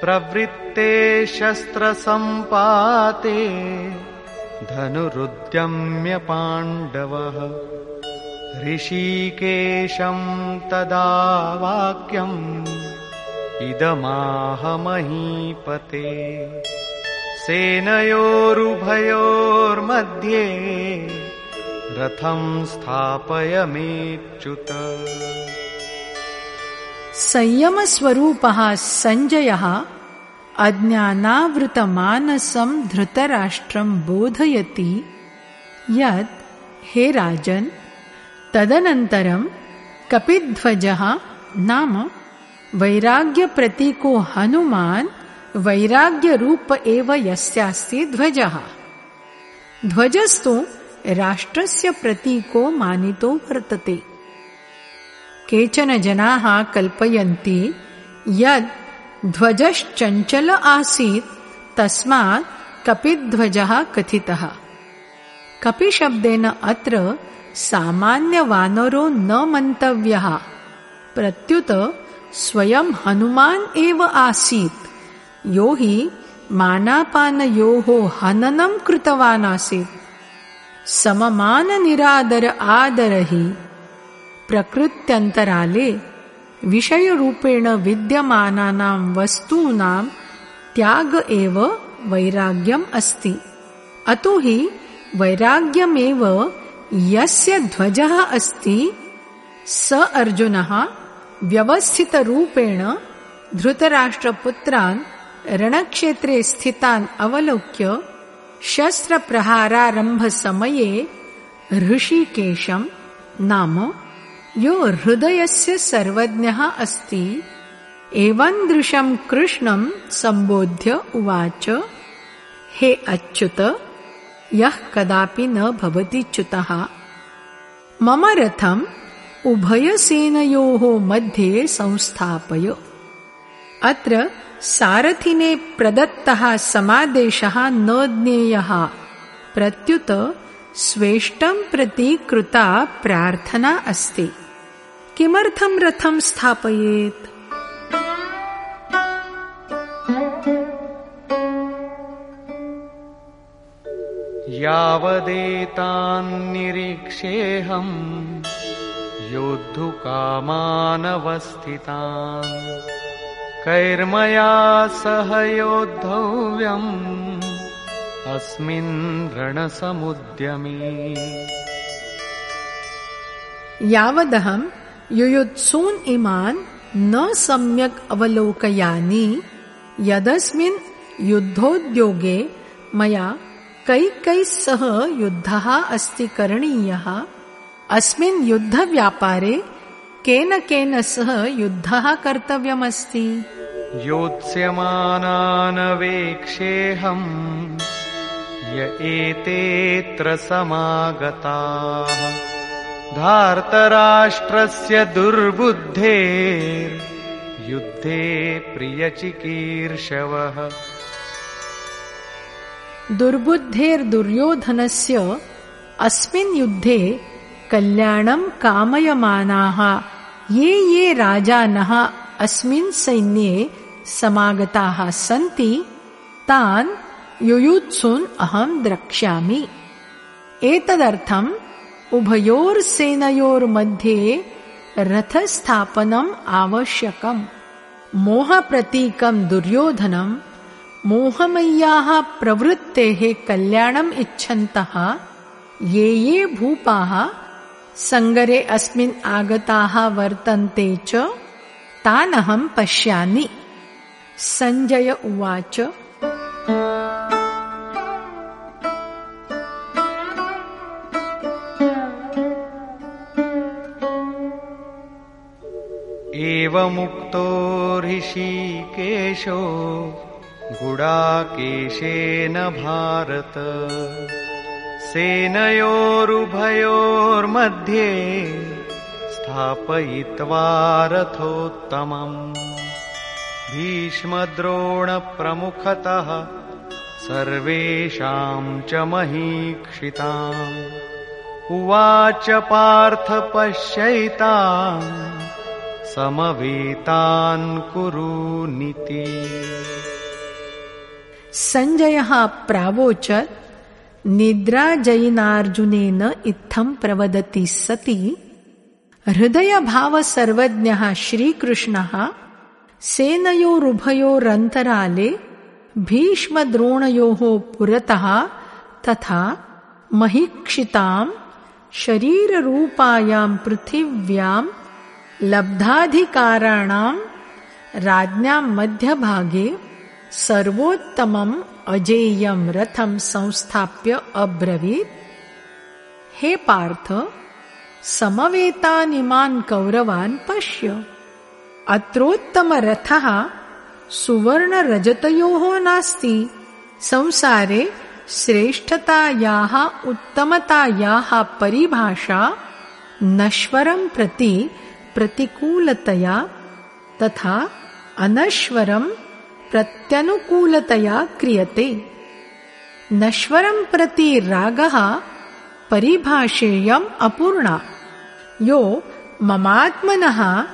प्रवृत्ते शस्त्रसम्पाते धनुरुद्यम्य पाण्डवः ऋषिकेशम् तदा वाक्यम् इदमाहमहीपते। सेनयोरुभयोर्मध्ये संयमस्वरूपः सञ्जयः अज्ञानावृतमानसम् धृतराष्ट्रम् बोधयति। यत् हे राजन् तदनन्तरम् कपिध्वजः नाम वैराग्यप्रतीको हनुमान् वैराग्यरूप एव यस्यास्ति ध्वजः। ध्वजस्तु राष्ट्रस्य प्रतीको मानितो वर्तते। केचन जनाः कल्पयन्ति यत् ध्वजश्चञ्चल आसीत् तस्मात् कपिध्वजः कथितः। कपिशब्देन अत्र सामान्यवानरो न मन्तव्यः। प्रत्युत स्वयं हनुमान् एव आसीत्। यो हि मानापानयोः हननं कृतवान् आसीत् सममाननिरादर आदरहि। प्रकृत्यन्तराले विषयरूपेण विद्यमानानां वस्तूनां त्याग एव वैराग्यम् अस्ति। अतो हि वैराग्यमेव यस्य ध्वजः अस्ति स अर्जुनः व्यवस्थितरूपेण धृतराष्ट्रपुत्रान् रणक्षेत्रे स्थितान् अवलोक्य शस्त्रप्रहारारम्भसमये ऋषिकेशम् नाम यो हृदयस्य सर्वज्ञः अस्ति। एवन्दृशम् कृष्णम् सम्बोध्य उवाच हे अच्युत यः कदापि न भवति च्युतः। मम रथम् उभयसेनयोः मध्ये संस्थापय अत्र सारथिने प्रदत्तः समादेशः न ज्ञेयः। प्रत्युत स्वेष्टम् प्रति कृता प्रार्थना अस्ति। किमर्थम् रथम् स्थापयेत्? यावदेतान्निरीक्षेऽहम् योद्धुकामानवस्थितान् कैर्मया सह योद्धव्यम् अस्मिन् रणसमुद्यमे। यावदहम् युयुत्सून् इमान् न सम्यक् अवलोकयानि यदस्मिन् युद्धोद्योगे मया कैकैः सह युद्धः अस्ति करणीयः। अस्मिन् युद्धव्यापारे केन केन सह युद्धः कर्तव्यमस्ति? योत्स्यमानानवेक्षेऽहम् य एतेऽत्र समागताः धार्तराष्ट्रस्य दुर्बुद्धेर्युद्धे प्रियचिकीर्षवः। दुर्बुद्धेर्दुर्योधनस्य अस्मिन् युद्धे कल्याणं कामयमानाः। ये ये राजानः अस्मिन् सैन्ये समागताः सन्ति तान् युयुत्सुन् अहं द्रक्ष्यामि। एतदर्थम् उभयोर्सेनयोर्मध्ये रथस्थापनम् आवश्यकम्। मोहप्रतीकम् दुर्योधनम् मोहमय्याः प्रवृत्तेः कल्याणम् इच्छन्तः ये ये भूपाः सङ्गरे अस्मिन् आगताः वर्तन्ते च तानहं पश्यामि। सञ्जय उवाच। एवमुक्तो ऋषिकेशो गुडाकेशेन भारत सेनयोरुभयोर्मध्ये स्थापयित्वा रथोत्तमम् भीष्मद्रोणप्रमुखतः सर्वेषाम् च महीक्षिताम्। उवाच पार्थ पश्यैताम् समवेतान् कुरुनिति सञ्जयः प्रावोचत् निद्राजयिनार्जुनेन इत्थम् प्रवदति सति हृदयभावसर्वज्ञः श्रीकृष्णः सेनयोरुभयोरन्तराले भीष्मद्रोणयोः पुरतः तथा महीक्षिताम् शरीररूपायाम् पृथिव्याम् लब्धाधिकाराणाम् राज्ञाम् मध्यभागे सर्वोत्तमम् अजेयम् रथम् संस्थाप्य अब्रवीत्। हे पार्थ समवेतानिमान् कौरवान् पश्य। अत्रोत्तमरथः सुवर्णरजतयोः नास्ति। संसारे श्रेष्ठतायाः उत्तमतायाः परिभाषा नश्वरम् प्रति प्रतिकूलतया तथा अनश्वरम् प्रत्यनुकूलतया क्रियते। नश्वरं प्रति रागः परिभाषेयम् अपूर्णा। यो ममात्मनः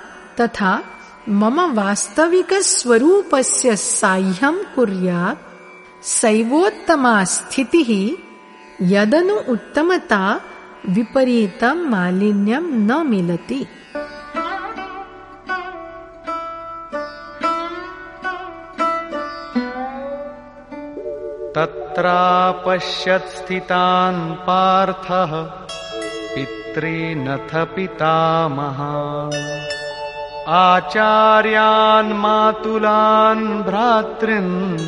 तथा मम वास्तविकस्वरूपस्य साह्यं कुर्यात्। सैवोत्तमा स्थितिः यदनु उत्तमता विपरीतं मालिन्यं न मिलति तत्रापश्यत्स्थितान् पार्थः पितॄनथ पितामहा आचार्यान् मातुलान् भ्रातृन्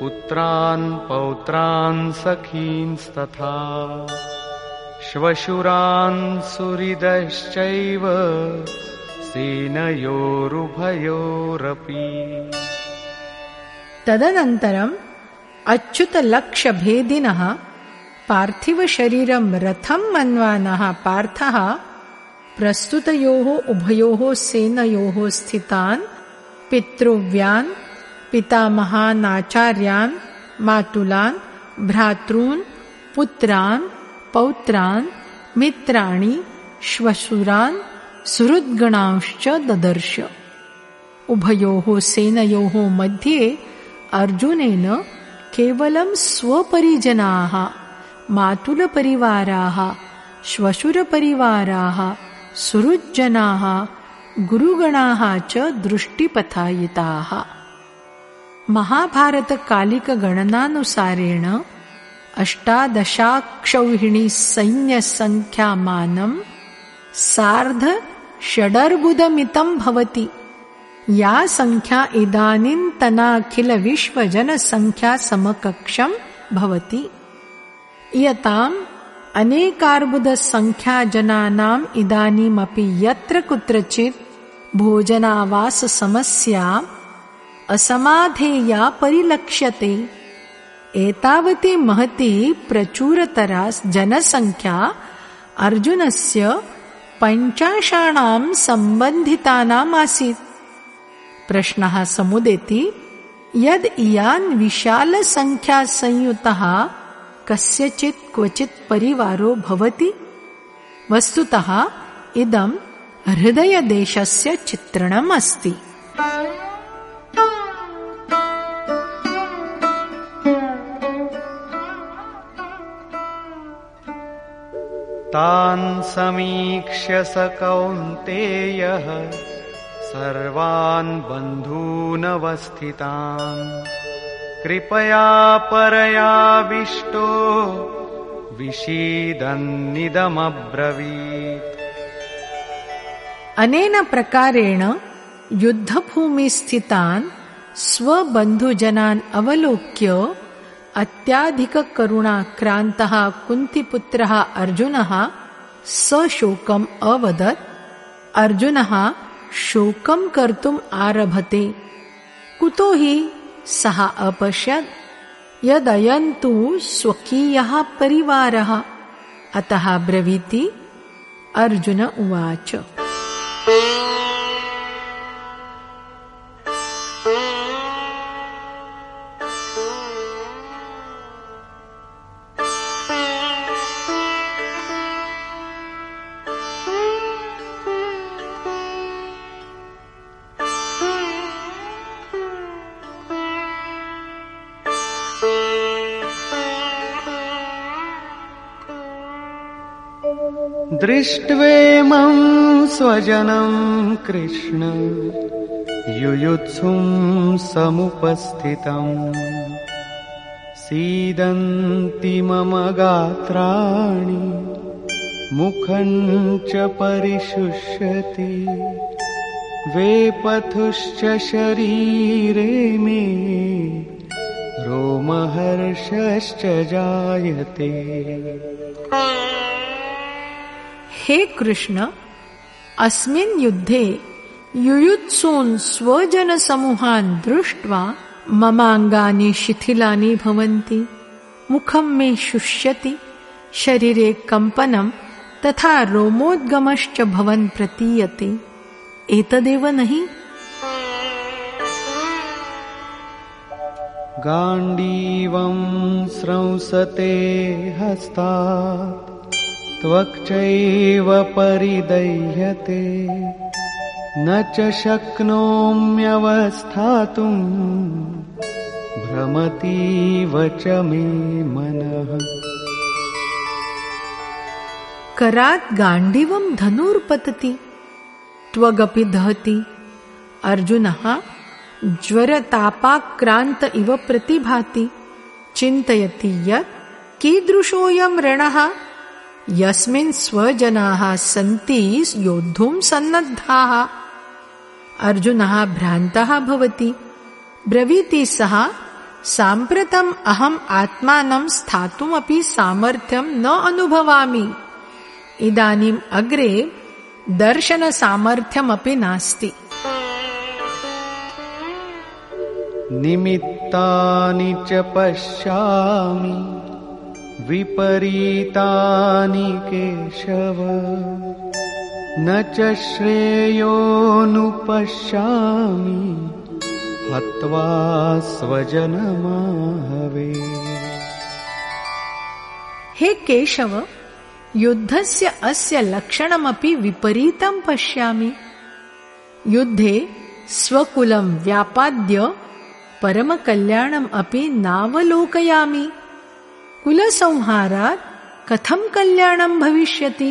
पुत्रान् पौत्रान् सखींस्तथा। श्वशुरान् सुहृदश्चैव सेनयोरुभयोरपि। तदनन्तरम् अच्युतलक्षभेदिनः पार्थिवशरीरं रथं मन्वानः पार्थः प्रस्तुतयोः उभयोः सेनयोः स्थितान्, पितृव्यान् पितामहानाचार्यान् मातुलान्, भ्रातॄन्, पुत्रान्, पौत्रान्, मित्राणि श्वशुरान् सुहृद्गणांश्च ददर्श। उभयोः सेनयोः मध्ये अर्जुनेन केवलं स्वपरिजनाः मातुलपरिवाराः श्वशुरपरिवाराः सुहृज्जनाः गुरुगणाः च दृष्टिपथायिताः। महाभारतकालिकगणनानुसारेण अष्टादशाक्षौहिणी सैन्यसङ्ख्यामानं सार्धषडर्बुदमितं भवति या सङ्ख्या इदानीन्तनाखिलविश्वजनसङ्ख्यासमकक्षं भवति। यताम् अनेकार्बुदसङ्ख्याजनानाम् इदानीमपि यत्र कुत्रचित् भोजनावाससमस्या असमाधेया परिलक्ष्यते। एतावती महती प्रचुरतरा जनसङ्ख्या अर्जुनस्य पञ्चाशाणां सम्बन्धितानाम् आसीत् प्रश्नः समुदेति यद् इयान् विशालसङ्ख्यासंयुतः कस्यचित् क्वचित् परिवारो भवति। वस्तुतः इदम् हृदयदेशस्य चित्रणम् अस्ति। तान् समीक्ष्य स कौन्तेयः सर्वान् बन्धूनवस्थितान्। कृपया परयाविष्टो विषीदन्निदमब्रवीत्। अनेन प्रकारेण युद्धभूमिस्थितान् स्वबन्धुजनान् अवलोक्य अत्याधिककरुणाक्रान्तः कुन्तिपुत्रः अर्जुनः सशोकम् अवदत्। अर्जुनः शोकं कर्तुम् आरभते। कुतो हि सः अपश्यत् यदयन्तु स्वकीयः परिवारः। अतः ब्रवीति अर्जुन उवाच। दृष्ट्वेमं स्वजनं कृष्ण। युयुत्सुं समुपस्थितम् सीदन्ति मम गात्राणि मुखं च परिशुष्यति। वेपथुश्च शरीरे मे रोमहर्षश्च जायते हे कृष्ण अस्मिन् युद्धे युयुत्सून् स्वजनसमूहान् दृष्ट्वा ममाङ्गानि शिथिलानि भवन्ति मुखं मे शुष्यति शरीरे कम्पनं तथा रोमोद्गमश्च भवन् प्रतीयते। एतदेव नहि? गाण्डीवं स्रंसते हस्तात् त्वक्चैव परिदह्यते। न च शक्नोम्यवस्थातुम् भ्रमतीव च मे मनः। करात् गाण्डिवं धनुर्पतति। त्वगपि दहति। अर्जुनः ज्वरतापाक्रान्त इव प्रतिभाति। चिन्तयति यत् कीदृशोऽयं रणः यस्मिन् स्वजनाः सन्ति योद्धुं सन्नद्धाः। अर्जुनः भ्रान्तः भवति। ब्रवीति सः साम्प्रतम् अहम् आत्मानं स्थातुमपि सामर्थ्यं न अनुभवामि। इदानीम् अग्रे दर्शनसामर्थ्यमपि नास्ति। निमित्तानि च पश्यामि विपरीतानि केशव न च श्रेयोनुपश्यामि हत्वा स्वजनमाहवे। हे केशव युद्धस्य अस्य लक्षणमपि विपरीतं पश्यामि। युद्धे स्वकुलं व्यापाद्य परमकल्याणम् अपि नावलोकयामि कुलसंहारात् कथं कल्याणं भविष्यति?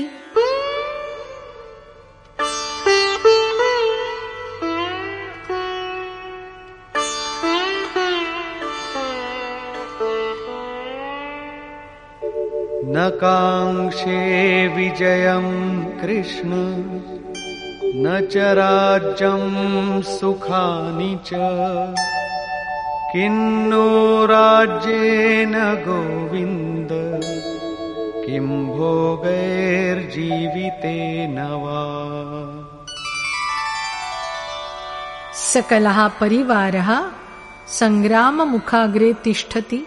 न काङ्क्षे विजयम् कृष्ण न च राज्यम् सुखानि च किन्नो राज्येन गोविन्द किं भोगैर्जीवितेन वा? सकलः परिवारः सङ्ग्राममुखाग्रे तिष्ठति।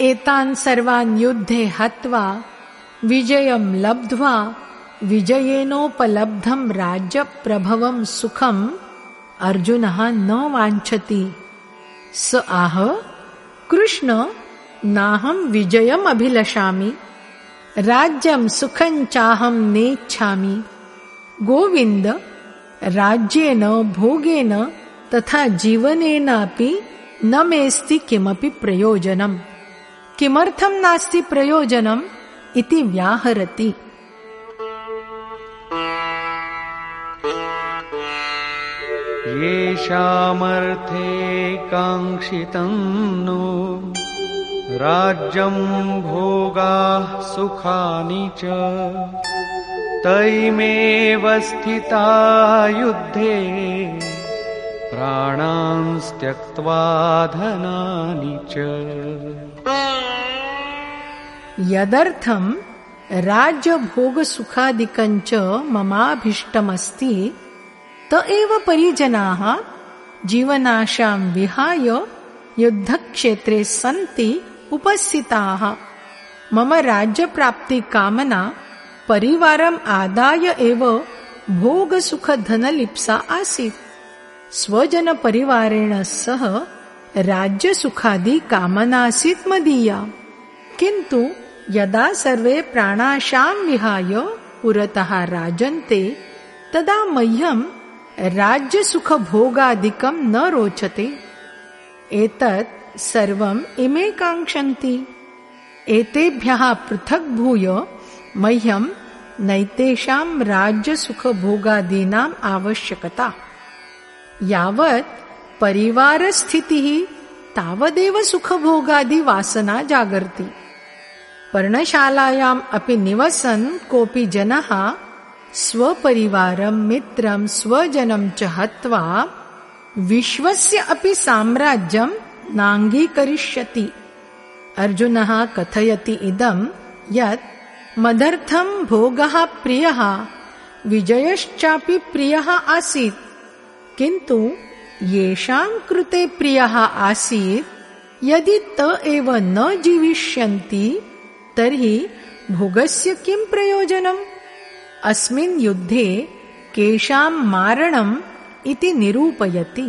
एतान् सर्वान् युद्धे हत्वा विजयं लब्ध्वा विजयेनोपलब्धं राज्यप्रभवं सुखम् अर्जुनः न वाञ्छति स आह कृष्ण नाहं विजयम् अभिलषामि। राज्यं सुखञ्चाहं नेच्छामि। गोविन्द राज्येन भोगेन तथा जीवनेनापि न मेऽस्ति किमपि प्रयोजनम्। किमर्थं नास्ति प्रयोजनम् इति व्याहरति येषामर्थे काङ्क्षितं नो। राज्यम् भोगाः सुखानि च। तैमेव स्थिता युद्धे। प्राणांस्त्यक्त्वा धनानि च। यदर्थम् राज्यभोगसुखादिकञ्च ममाभीष्टमस्ति त एव परिजनाः जीवनाशां विहाय युद्धक्षेत्रे सन्ति उपस्थिताः। मम राज्यप्राप्तिकामना परिवारम् आदाय एव भोगसुखधनलिप्सा आसीत्। स्वजनपरिवारेण सह राज्यसुखादि कामनासीत् मदीया। किन्तु यदा सर्वे प्राणाशां विहाय पुरतः राजन्ते, तदा मह्यम् राज्यसुखभोगादिकं न रोचते। एतत् सर्वम् इमे काङ्क्षन्ति। एतेभ्यः पृथक् भूय मह्यं नैतेषां राज्यसुखभोगादीनाम् आवश्यकता। यावत् परिवारस्थितिः तावदेव सुखभोगादिवासना जागर्ति। पर्णशालायाम् अपि निवसन् कोऽपि जनः स्वपरिवारं मित्रं स्वजनं च हत्वा विश्वस्य अपि साम्राज्यं नाङ्गीकरिष्यति। अर्जुनः कथयति इदं यत् मदर्थं भोगः प्रियः, विजयश्चापि प्रियः आसीत्। किन्तु येषां कृते प्रियः आसीत्, यदि त एव न जीविष्यन्ति, तर्हि भोगस्य किं प्रयोजनम्? अस्मिन् युद्धे केषां मारणम् इति निरूपयति।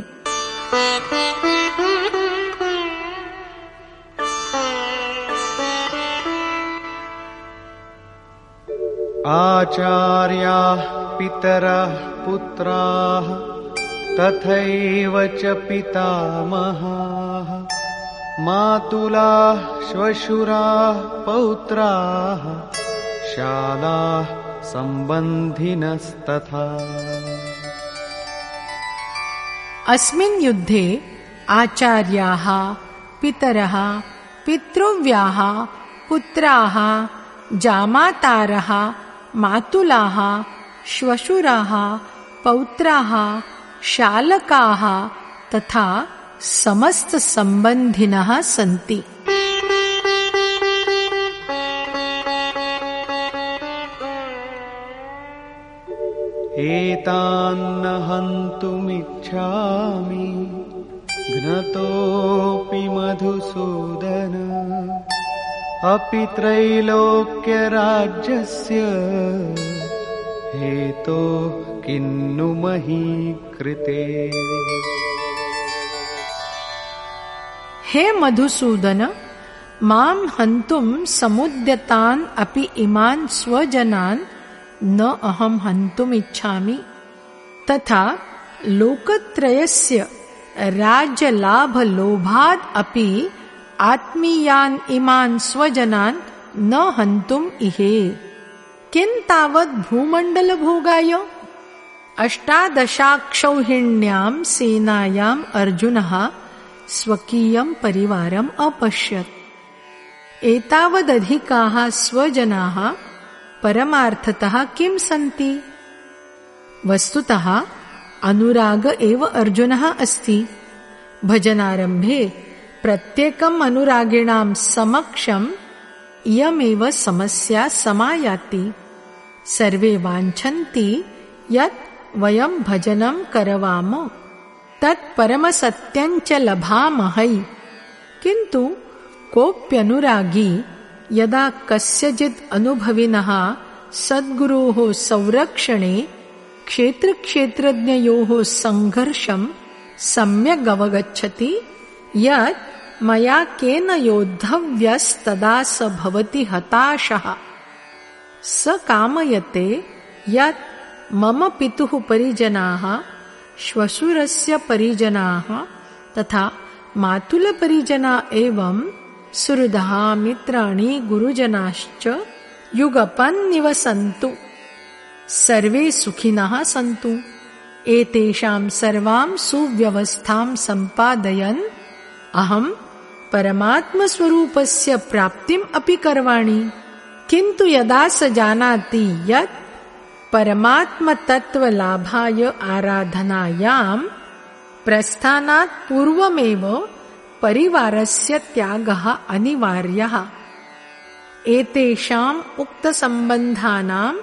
आचार्याः पितरः पुत्राः तथैव च पितामहाः। मातुलाः श्वशुराः पौत्राः शालाः सम्बन्धिनस्तथा। अस्मिन् युद्धे आचार्याः, पितरः, पितृव्याः, पुत्राः, जामातारः, मातुलाः, श्वशुराः, पौत्राः, शालकाः तथा समस्तसम्बन्धिनः सन्ति। एतान्न हन्तुमिच्छामि घ्नतोऽपि मधुसूदन। अपि त्रैलोक्यराज्यस्य हेतो किन्नु मही कृते हे मधुसूदन, माँ हन्तुं समुद्यतान् अपि इमान् स्वजनान् न अहं हन्तुमिच्छामि। तथा लोकत्रयस्य राज्यलाभलोभाद् अपि आत्मीयान् इमान् स्वजनान् न हन्तुम् इहे। किं तावत् भूमण्डलभोगाय? अष्टादशाक्षौहिण्यां सेनायाम् अर्जुनः स्वकीयं परिवारम् अपश्यत्। एतावदधिकाः स्वजनाः परमार्थतः किं सन्ति? वस्तुतः अनुराग एव अर्जुनः अस्ति। भजनारम्भे प्रत्येकम् अनुरागिणां समक्षम् इयमेव समस्या समायाति। सर्वे वाञ्छन्ति यत् वयम् भजनम् करवाम। तत् परमसत्यञ्च लभामहै। किन्तु कोऽप्यनुरागी यदा कस्यचित् अनुभविनः सद्गुरोः संरक्षणे क्षेत्रक्षेत्रज्ञयोः सङ्घर्षम् सम्यगवगच्छति यत् मया केन योद्धव्यस्तदा स भवति हताशः। स कामयते यत् मम पितुः परिजनाः श्वशुरस्य परिजनाः तथा मातुलपरिजना एवं सुहृदः मित्राणि गुरुजनाश्च युगपन्निवसन्तु। सर्वे सुखिनः सन्तु। एतेषां सर्वां सुव्यवस्थां सम्पादयन्। अहम् परमात्मस्वरूपस्य प्राप्तिम् अपि करवाणि। किन्तु यदा स जानाति यत् परमात्मतत्त्वलाभाय आराधनायाम् प्रस्थानात् पूर्वमेव परिवारस्य त्यागः अनिवार्यः। एतेषाम् उक्तसम्बन्धानां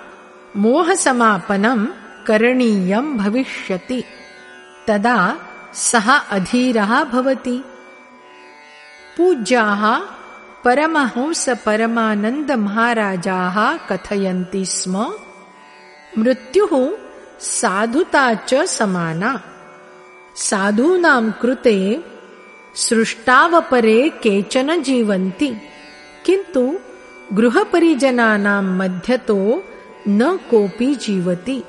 मोहसमापनम् करणीयम् भविष्यति। तदा सः अधीरः भवति। पूज्याः परमहंसपरमानन्दमहाराजाः कथयन्ति स्म मृत्युः साधुता च समाना। साधूनां कृते सृष्टावपरे केचन जीवन्ति। किन्तु गृहपरिजनानां मध्यतो न कोऽपि जीवति।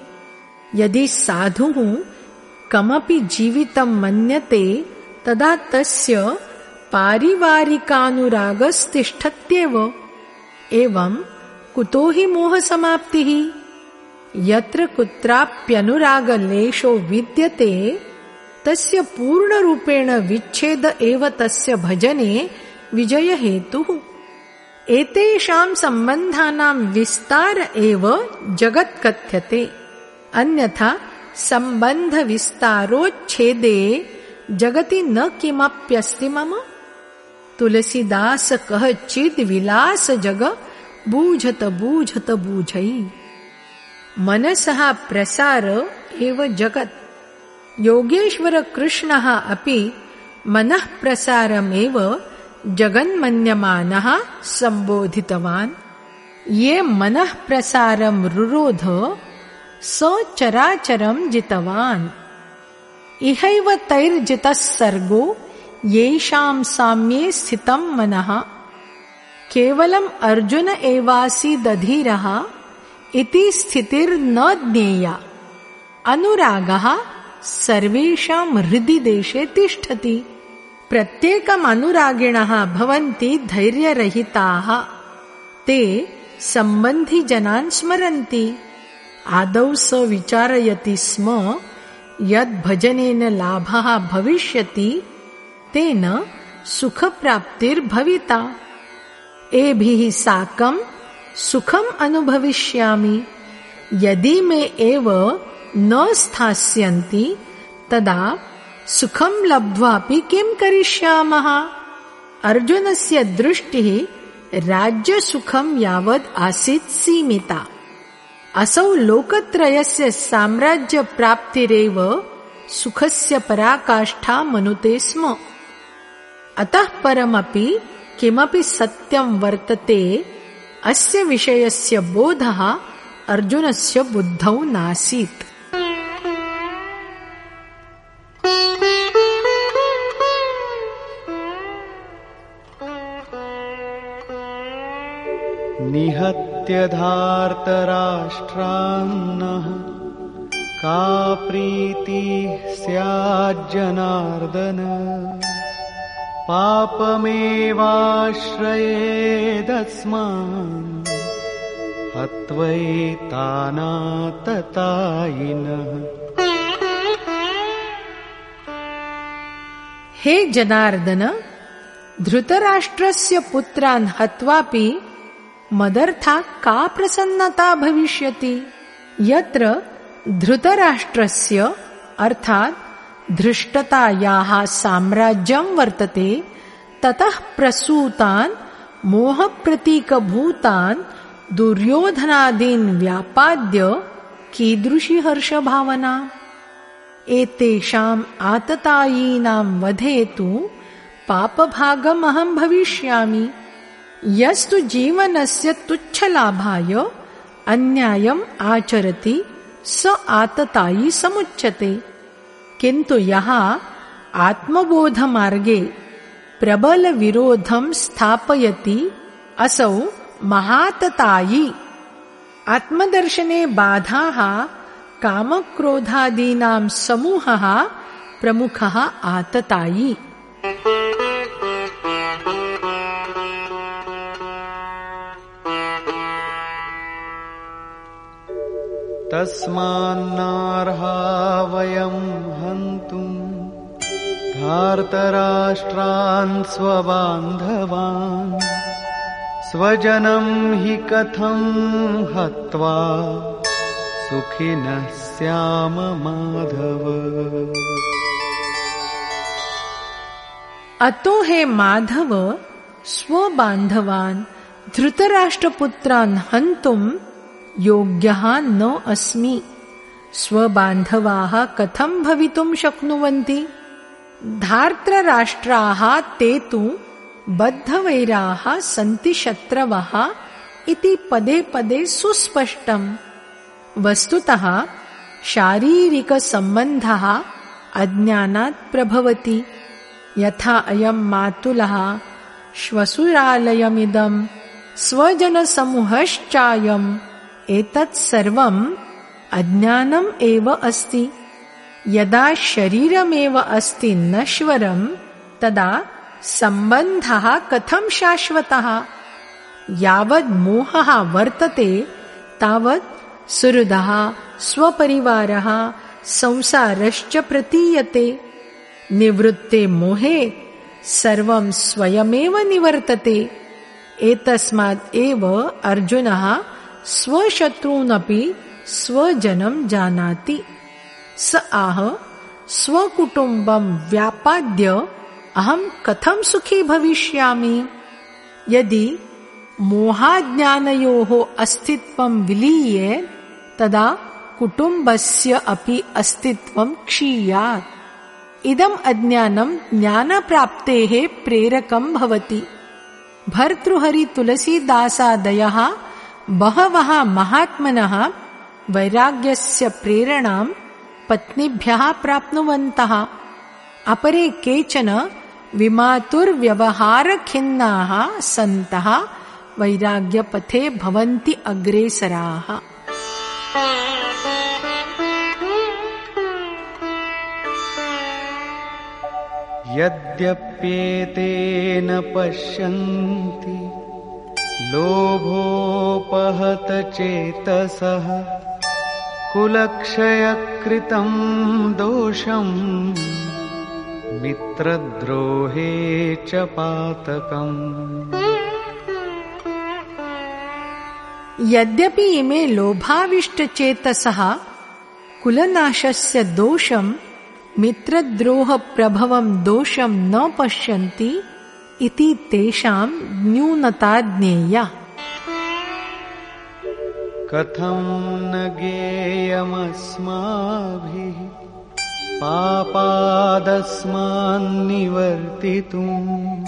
यदि साधुः कमपि जीवितं मन्यते, तदा तस्य पारिवारिकानुरागस्तिष्ठत्येव। एवं कुतो हि मोहसमाप्तिः? यत्र कुत्राप्यनुरागलेशो विद्यते तस्य पूर्णरूपेण विच्छेद एव तस्य भजने विजयहेतुः एतेषां सम्बन्धानां विस्तार एव जगत् कथ्यते। अन्यथा सम्बन्धविस्तारोच्छेदे जगति न किमप्यस्ति मम? तुलसीदास कह चिद् विलास जग बूझत बूझत बूझै। मनसः प्रसार एव जगत्। योगेश्वर कृष्णः अपि मनः प्रसारमेव जगन्मन्यमानः सम्बोधितवान्। ये मनः प्रसारं रुरोध स चराचरं जितवान्। इहैव तैर्जितः सर्गो येषां साम्ये स्थितं मनः। केवलम् अर्जुन एवासीदधीरः इति स्थितिर्न ज्ञेया। अनुरागः सर्वेषां हृदि देशे तिष्ठति। प्रत्येकमनुरागिणः भवन्ति धैर्यरहिताः। ते सम्बन्धिजनान् स्मरन्ति। आदौ स विचारयति स्म यद्भजनेन लाभः भविष्यति तेन सुखप्राप्तिर्भविता। एभिः साकं सुखम् अनुभविष्यामि। यदि मे एव न स्थास्यन्ति तदा सुखं लब्ध्वापि किं करिष्यामः? अर्जुनस्य दृष्टिः राज्यसुखं यावद् आसीत् सीमिता। असौ लोकत्रयस्य साम्राज्यप्राप्तिरेव सुखस्य पराकाष्ठा मनुते स्म। अतः परमपि किमपि सत्यं वर्तते, अस्य विषयस्य बोधः अर्जुनस्य बुद्धौ नासीत्। निहत्यधार्तराष्ट्रान्नः का प्रीतिः स्याज्जनार्दन? पापमेवाश्रयेदस्मान् हत्वैतानाततायिनः। हे जनार्दन धृतराष्ट्रस्य पुत्रान् हत्वापि मदर्था का प्रसन्नता भविष्यति? यत्र धृतराष्ट्रस्य, अर्थात् धृष्टतायाः साम्राज्यं वर्तते, ततः प्रसूतान्, मोहप्रतीकभूतान्, दुर्योधनादीन् व्यापाद्य कीदृशी हर्षभावना? एतेषाम् आततायीनां वधे तु पापभागमहं भविष्यामि। यस्तु जीवनस्य तुच्छलाभाय अन्यायम् आचरति स आततायी समुच्यते। किन्तु यः आत्मबोधमार्गे प्रबलविरोधं स्थापयति असौ महाततायी। आत्मदर्शने बाधाः कामक्रोधादीनां समूहः प्रमुखः आततायी तस्मान्नार्हा वयम् हन्तुम् धार्तराष्ट्रान् स्वबान्धवान् स्वजनम् हि कथम् हत्वा सुखिनः स्याम माधव। अतो हे माधव स्वबान्धवान् धृतराष्ट्रपुत्रान् हन्तुम् योग्यः न अस्मि। स्वबान्धवाः कथं भवितुं शक्नुवन्ति? धार्तराष्ट्राः ते तु बद्धवैराः सन्ति शत्रवः इति पदे पदे सुस्पष्टम्। वस्तुतः शारीरिकसम्बन्धः अज्ञानात् प्रभवति। यथा अयम् मातुलः श्वशुरालयमिदम् स्वजनसमूहश्चायम् एतत् सर्वम् अज्ञानम् एव अस्ति। यदा शरीरमेव अस्ति नश्वरम् तदा सम्बन्धः कथं शाश्वतः? यावद् मोहः वर्तते तावत् सुहृदः स्वपरिवारः संसारश्च प्रतीयते। निवृत्ते मोहे सर्वं स्वयमेव निवर्तते। एतस्मात् एव अर्जुनः स्वशत्रूनपि स्वजनं जानाति। स आह, स्वकुटुम्बं व्यापाद्य अहं कथं सुखी भविष्यामि? यदि मोहाज्ञानयोः अस्तित्वं विलीये, तदा कुटुम्बस्य अपि अस्तित्वं क्षीयात्। इदम् अज्ञानं ज्ञानप्राप्तेः प्रेरकं भवति। भर्तृहरितुलसीदासादयः बहवः महात्मनः वैराग्यस्य प्रेरणां पत्नीभ्यः प्राप्नुवन्तः। अपरे केचन विमातुर्व्यवहारखिन्नाः सन्तः वैराग्यपथे भवन्ति अग्रेसराः। यद्यप्येतेन पश्यन्ति लोभोपहत चेतसः कुलक्षयकृतम् दोषम् मित्रद्रोहे च पातकम्। यद्यपि इमे लोभाविष्टचेतसः कुलनाशस्य दोषम् मित्रद्रोहप्रभवम् दोषम् न पश्यन्ति इति तेषाम् न्यूनता ज्ञेया। कथम् न गेयमस्माभिः पापादस्मान्निवर्तितुम्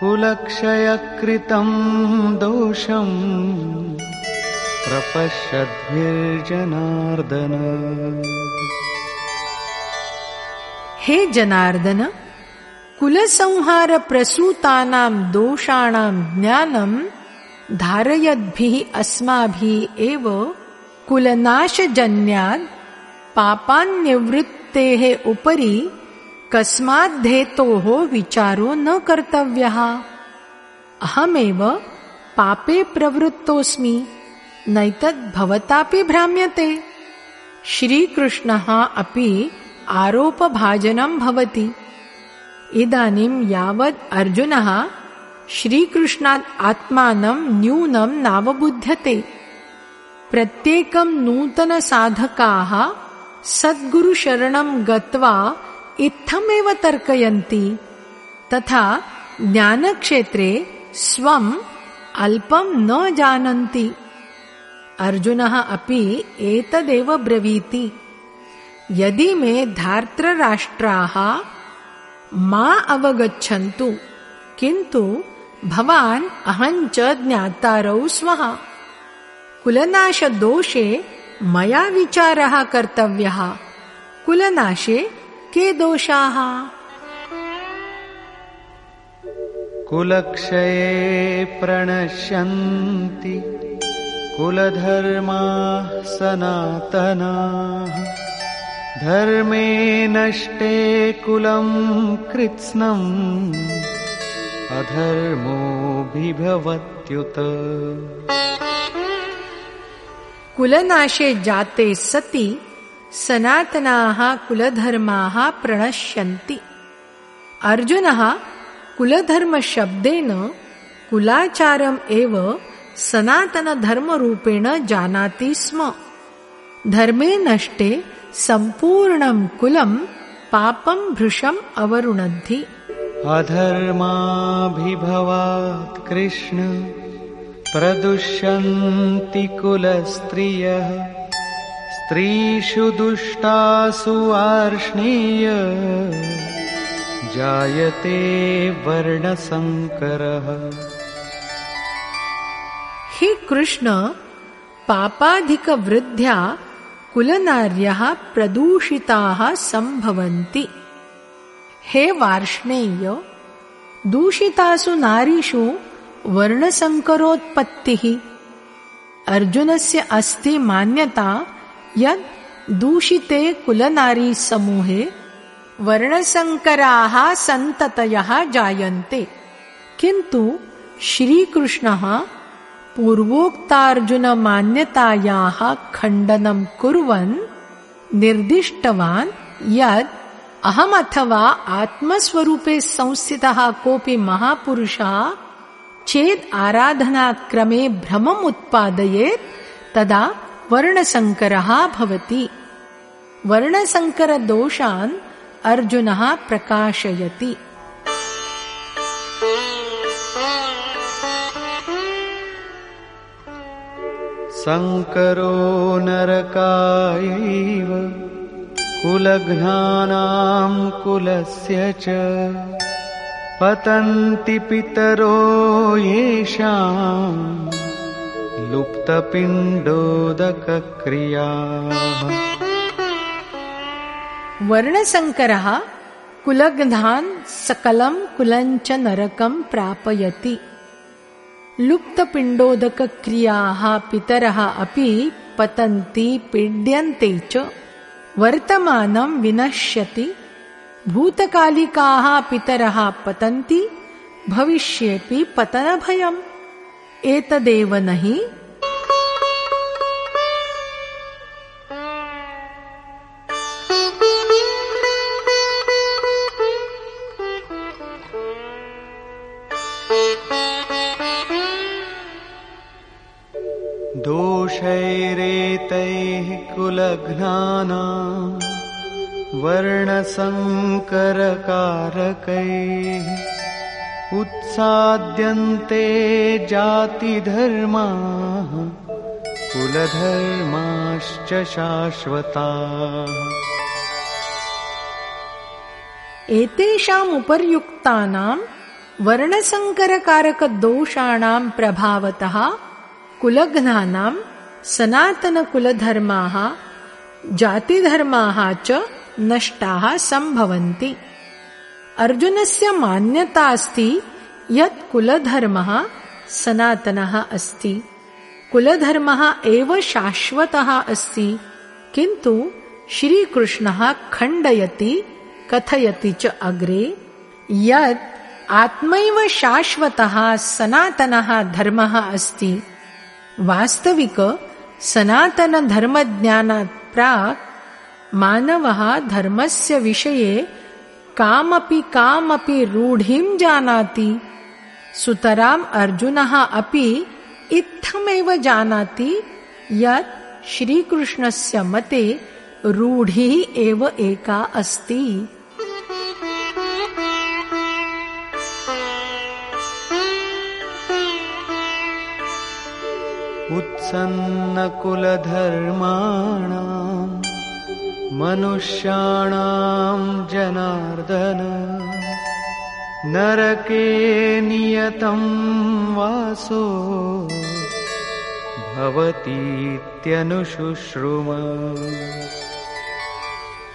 कुलक्षयकृतम् दोषम् प्रपश्यद्भिर्जनार्दन। हे जनार्दन कुलसंहारप्रसूतानाम् दोषाणाम् ज्ञानम् धारयद्भिः अस्माभिः एव कुलनाशजन्यात् पापान्निवृत्तेः उपरि कस्माद्धेतोः विचारो न कर्तव्यः। अहमेव पापे प्रवृत्तोऽस्मि नैतद्भवतापि भ्राम्यते। श्रीकृष्णः अपि आरोपभाजनम् भवति। इदानीम् यावत् अर्जुनः श्रीकृष्णात् आत्मानं न्यूनं नावबुध्यते। प्रत्येकं नूतनसाधकाः सद्गुरुशरणं गत्वा इत्थमेव तर्कयन्ति तथा ज्ञानक्षेत्रे स्वम् अल्पं न जानन्ति। अर्जुनः अपि एतदेव ब्रवीति। यदि मे धार्तराष्ट्राः मा अवगच्छन्तु। किन्तु भवान् अहञ्च ज्ञातारौ स्वः। कुलनाशदोषे मया विचारः कर्तव्यः। कुलनाशे के दोषाः? कुलक्षये प्रणश्यन्ति। कुलधर्माः सनातनाः। धर्मे नष्टे कुलम् कृत्स्नम् अधर्मोऽभिभवत्युत कुलनाशे जाते सति सनातनाः कुलधर्माः प्रणश्यन्ति। अर्जुनः कुलधर्मशब्देन कुलाचारम् एव सनातनधर्मरूपेण जानाति स्म। धर्मे नष्टे सम्पूर्णम् कुलम् पापम् भृशम् अवरुणद्धि। अधर्माभिभवात् कृष्ण प्रदुष्यन्ति कुलस्त्रियः। स्त्रीषु दुष्टासु वार्ष्णेय जायते वर्णसङ्करः। हे कृष्ण पापाधिकवृद्ध्या कुलनार्यः प्रदूषिताः सम्भवन्ति। हे वार्ष्णेय दूषितासु नारीषु वर्णसङ्करोत्पत्तिः अर्जुनस्य अस्ति मान्यता यत् दूषिते कुलनारीसमूहे वर्णसङ्कराः सन्ततयः जायन्ते। किन्तु श्रीकृष्णः पूर्वोक्तार्जुनमान्यतायाः खण्डनं कुर्वन् निर्दिष्टवान् यत् अहमथवा आत्मस्वरूपे संस्थितः कोऽपि महापुरुषः चेत् आराधनाक्रमे भ्रमम् उत्पादयेत् तदा वर्णसङ्करः भवति। वर्णसङ्करदोषान् अर्जुनः प्रकाशयति। सङ्करो नरकायैव कुलघ्नानाम् कुलस्य च पतन्ति पितरो येषाम् लुप्तपिण्डोदकक्रियाः। वर्णसङ्करः कुलग्नान् सकलं कुलञ्च नरकं प्रापयति लुप्तपिण्डोदकक्रियाः पितरः अपि पतन्ति पीड्यन्ते च। वर्तमानं विनश्यति। भूतकालिकाः पितरः पतन्ति भविष्येऽपि पतनभयम्। एतदेव नहि। दोषैरेतैः कुलघ्नाना वर्णसङ्करकारकैः उत्साद्यन्ते जातिधर्माः कुलधर्माश्च शाश्वताः। एतेषाम् उपर्युक्तानाम् वर्णसङ्करकारकदोषाणाम् प्रभावतः कुलघ्नानाम् सनातनकुलधर्माः जातिधर्माः च नष्टाः सम्भवन्ति। अर्जुनस्य मान्यता अस्ति यत् कुलधर्मः सनातनः अस्ति। कुलधर्मः एव शाश्वतः अस्ति किन्तु श्रीकृष्णः खण्डयति कथयति च अग्रे यत् आत्मैव शाश्वतः सनातनः धर्मः अस्ति। वास्तविक सनातनधर्मज्ञानात् प्राक् मानवः धर्मस्य विषये कामपि कामपि रूढिं जानाति। सुतराम् अर्जुनः अपि इत्थमेव जानाति यत् श्रीकृष्णस्य मते रूढिः एव एका अस्ति उत्सन्नकुलधर्माणाम् मनुष्याणाम् जनार्दन नरके नियतम् वासो भवतीत्यनुशुश्रुम।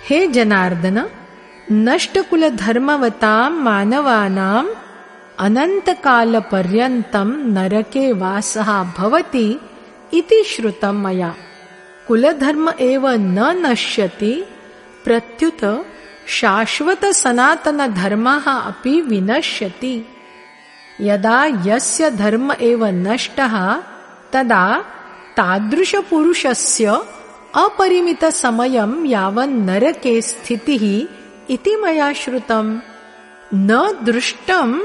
हे जनार्दन नष्टकुलधर्मवताम् मानवानाम् अनन्तकालपर्यन्तम् नरके वासः भवति इति श्रुतम् मया। कुलधर्म एव न नश्यति प्रत्युत शाश्वतसनातनधर्मः अपि विनश्यति। यदा यस्य धर्म एव नष्टः तदा तादृशपुरुषस्य अपरिमितसमयम् यावन्नरके स्थितिः इति मया श्रुतम्। न दृष्टम्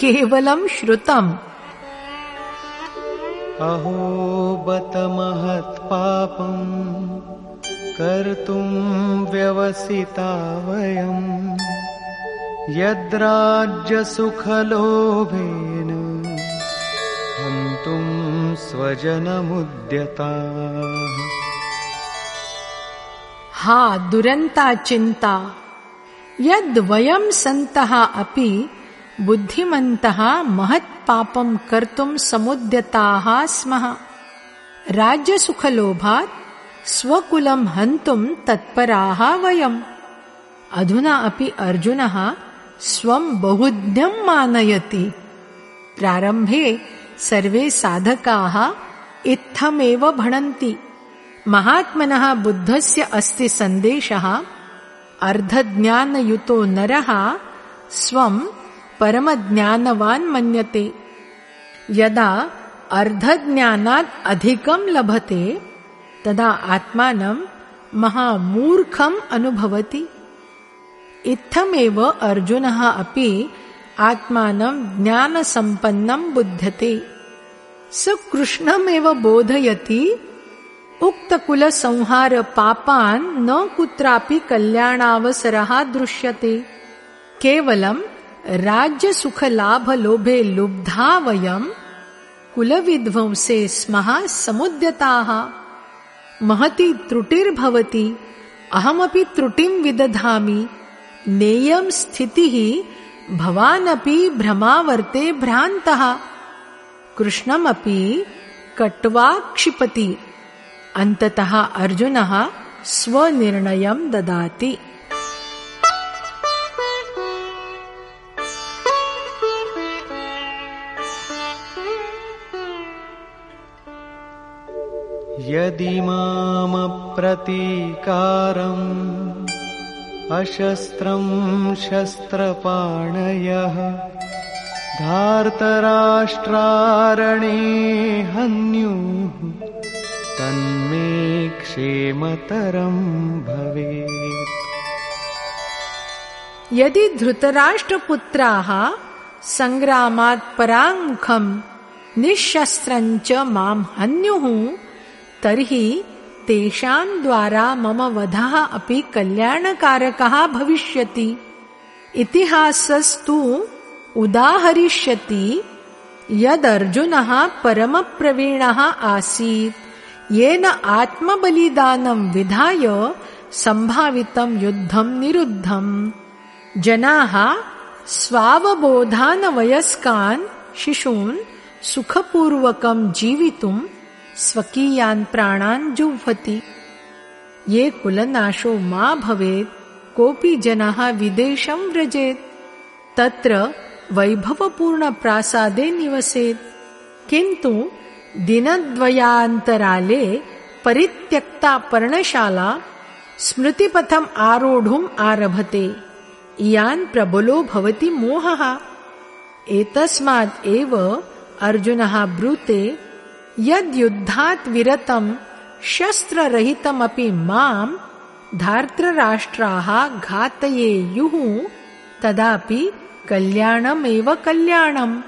केवलम् श्रुतम्। अहो बत महत्पापम् कर्तुम् व्यवसिता वयम् यद्राज्यसुखलोभेन हन्तुम् स्वजनमुद्यता। हा दुरन्ता चिन्ता। यद्वयम् सन्तः अपि बुद्धिमन्तः महत्पापम् कर्तुम् समुद्यताः स्मः। राज्यसुखलोभात् स्वकुलम् हन्तुम् तत्पराः वयम्। अधुना अपि अर्जुनः स्वम् बहुज्ञम् मानयति। प्रारम्भे सर्वे साधकाः इत्थमेव भणन्ति। महात्मनः बुद्धस्य अस्ति सन्देशः अर्धज्ञानयुतो नरः स्वम् परमज्ञानवान् मन्यते। यदा अर्धज्ञानात् अधिकं लभते तदा आत्मानं महामूर्खम् अनुभवति। इत्थमेव अर्जुनः अपि आत्मानं ज्ञानसम्पन्नं बुध्यते। स कृष्णमेव बोधयति उक्तकुलसंहारपापान् न कुत्रापि कल्याणावसरः दृश्यते। केवलं राज्यसुखलाभलोभे लुब्धा वयम् कुलविध्वंसे स्मः समुद्यताः। महती त्रुटिर्भवति अहमपि त्रुटिं विदधामि। नेयं स्थितिः भवानपि भ्रमावर्ते भ्रान्तः। कृष्णमपि कट्वा क्षिपति अन्ततः अर्जुनः स्वनिर्णयं ददाति यदि मामप्रतीकारम् अशस्त्रम् शस्त्रपाणयः धार्तराष्ट्रारणे हन्युः तन्मे क्षेमतरम् भवेत्। यदि धृतराष्ट्रपुत्राः सङ्ग्रामात् पराङ्मुखम् निःशस्त्रञ्च माम् हन्युः तर्हि तेषाम् द्वारा मम वधः अपि कल्याणकारकः भविष्यति। इतिहासस्तु उदाहरिष्यति यदर्जुनः परमप्रवीणः आसीत्। येन आत्मबलिदानं विधाय सम्भावितं युद्धं निरुद्धम्। जनाः स्वावबोधानवयस्कान् शिशून् सुखपूर्वकं जीवितुं स्वकीयान् प्राणान् जुह्वति। ये कुलनाशो मा भवेत्, कोऽपि जनः विदेशं व्रजेत्। तत्र वैभवपूर्णप्रासादे निवसेत्। किन्तु दिनद्वयान्तराले परित्यक्ता पर्णशाला स्मृतिपथम् आरोढुम् आरभते। इयान् प्रबलो भवति मोहः। एतस्मात् एव अर्जुनः ब्रूते यद्युद्धात् विरतम् शस्त्ररहितमपि माम् धार्तराष्ट्राः घातयेयुः तदापि कल्याणमेव कल्याणम्।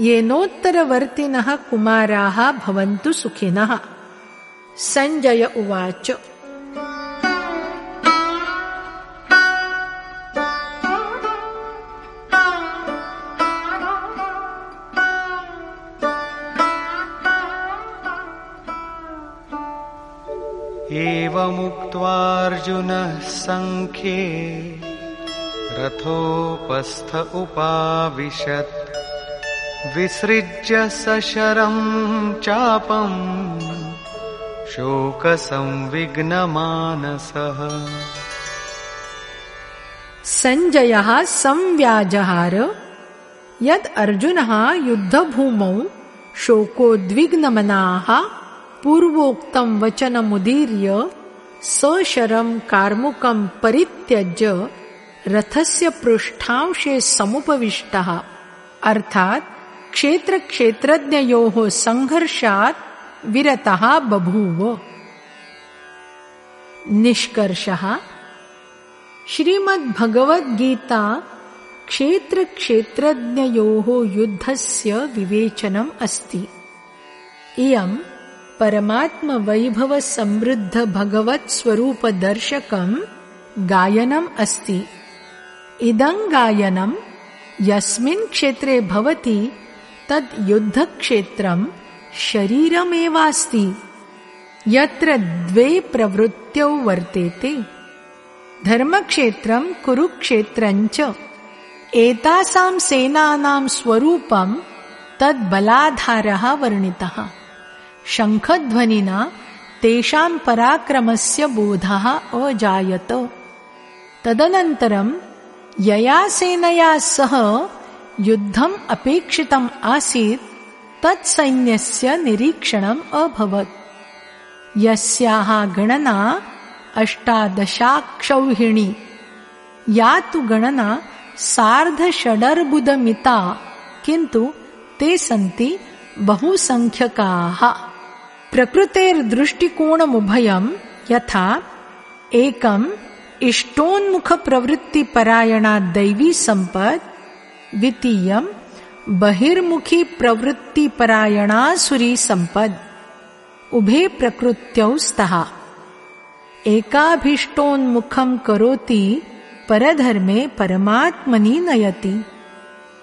येनोत्तरवर्तिनः कुमाराः भवन्तु सुखिनः। सञ्जय उवाच एवमुक्त्वार्जुनः सङ्ख्ये रथोपस्थ उपाविशत्। विसृज्य सशरम् चापम् शोकसंविघ्नमानसः। सञ्जयः संव्याजहार यद् अर्जुनः युद्धभूमौ शोकोद्विग्नमनाः पूर्वोक्तं वचनमुदीर्य सशरं कार्मुकं परित्यज्य रथस्य पृष्ठांशे समुपविष्टः। अर्थात् क्षेत्रक्षेत्रज्ञयोः सङ्घर्षात् विरतः बभूव। निष्कर्षः श्रीमद्भगवद्गीता क्षेत्रक्षेत्रज्ञयोः युद्धस्य विवेचनम् अस्ति। इयम् परमात्मवैभवसमृद्धभगवत्स्वरूपदर्शकम् गायनम् अस्ति। इदं गायनं यस्मिन् क्षेत्रे भवति तद् युद्धक्षेत्रं शरीरमेवास्ति। यत्र द्वे प्रवृत्त्यौ वर्तेते। धर्मक्षेत्रं कुरुक्षेत्रञ्च एतासां सेनानां स्वरूपं तद्बलाधारः वर्णितः शङ्खध्वनिना तेषां पराक्रमस्य बोधः अजायत। तदनन्तरं यया सेनया सह युद्धम् अपेक्षितम् आसीत् तत्सैन्यस्य निरीक्षणम् अभवत्। यस्याः गणना अष्टादशाक्षौहिणी या तु गणना सार्धषडर्बुदमिता किन्तु ते सन्ति बहुसङ्ख्यकाः प्रकृतेर्दृष्टिकोणमुभयम् यथा एकम् इष्टोन्मुखप्रवृत्तिपरायणा दैवी सम्पत् द्वितीयम् बहिर्मुखी प्रवृत्तिपरायणासुरी सम्पद् उभे प्रकृत्यौ स्तः। एकाभीष्टोन्मुखम् करोति, परधर्मे परमात्मनि नयति।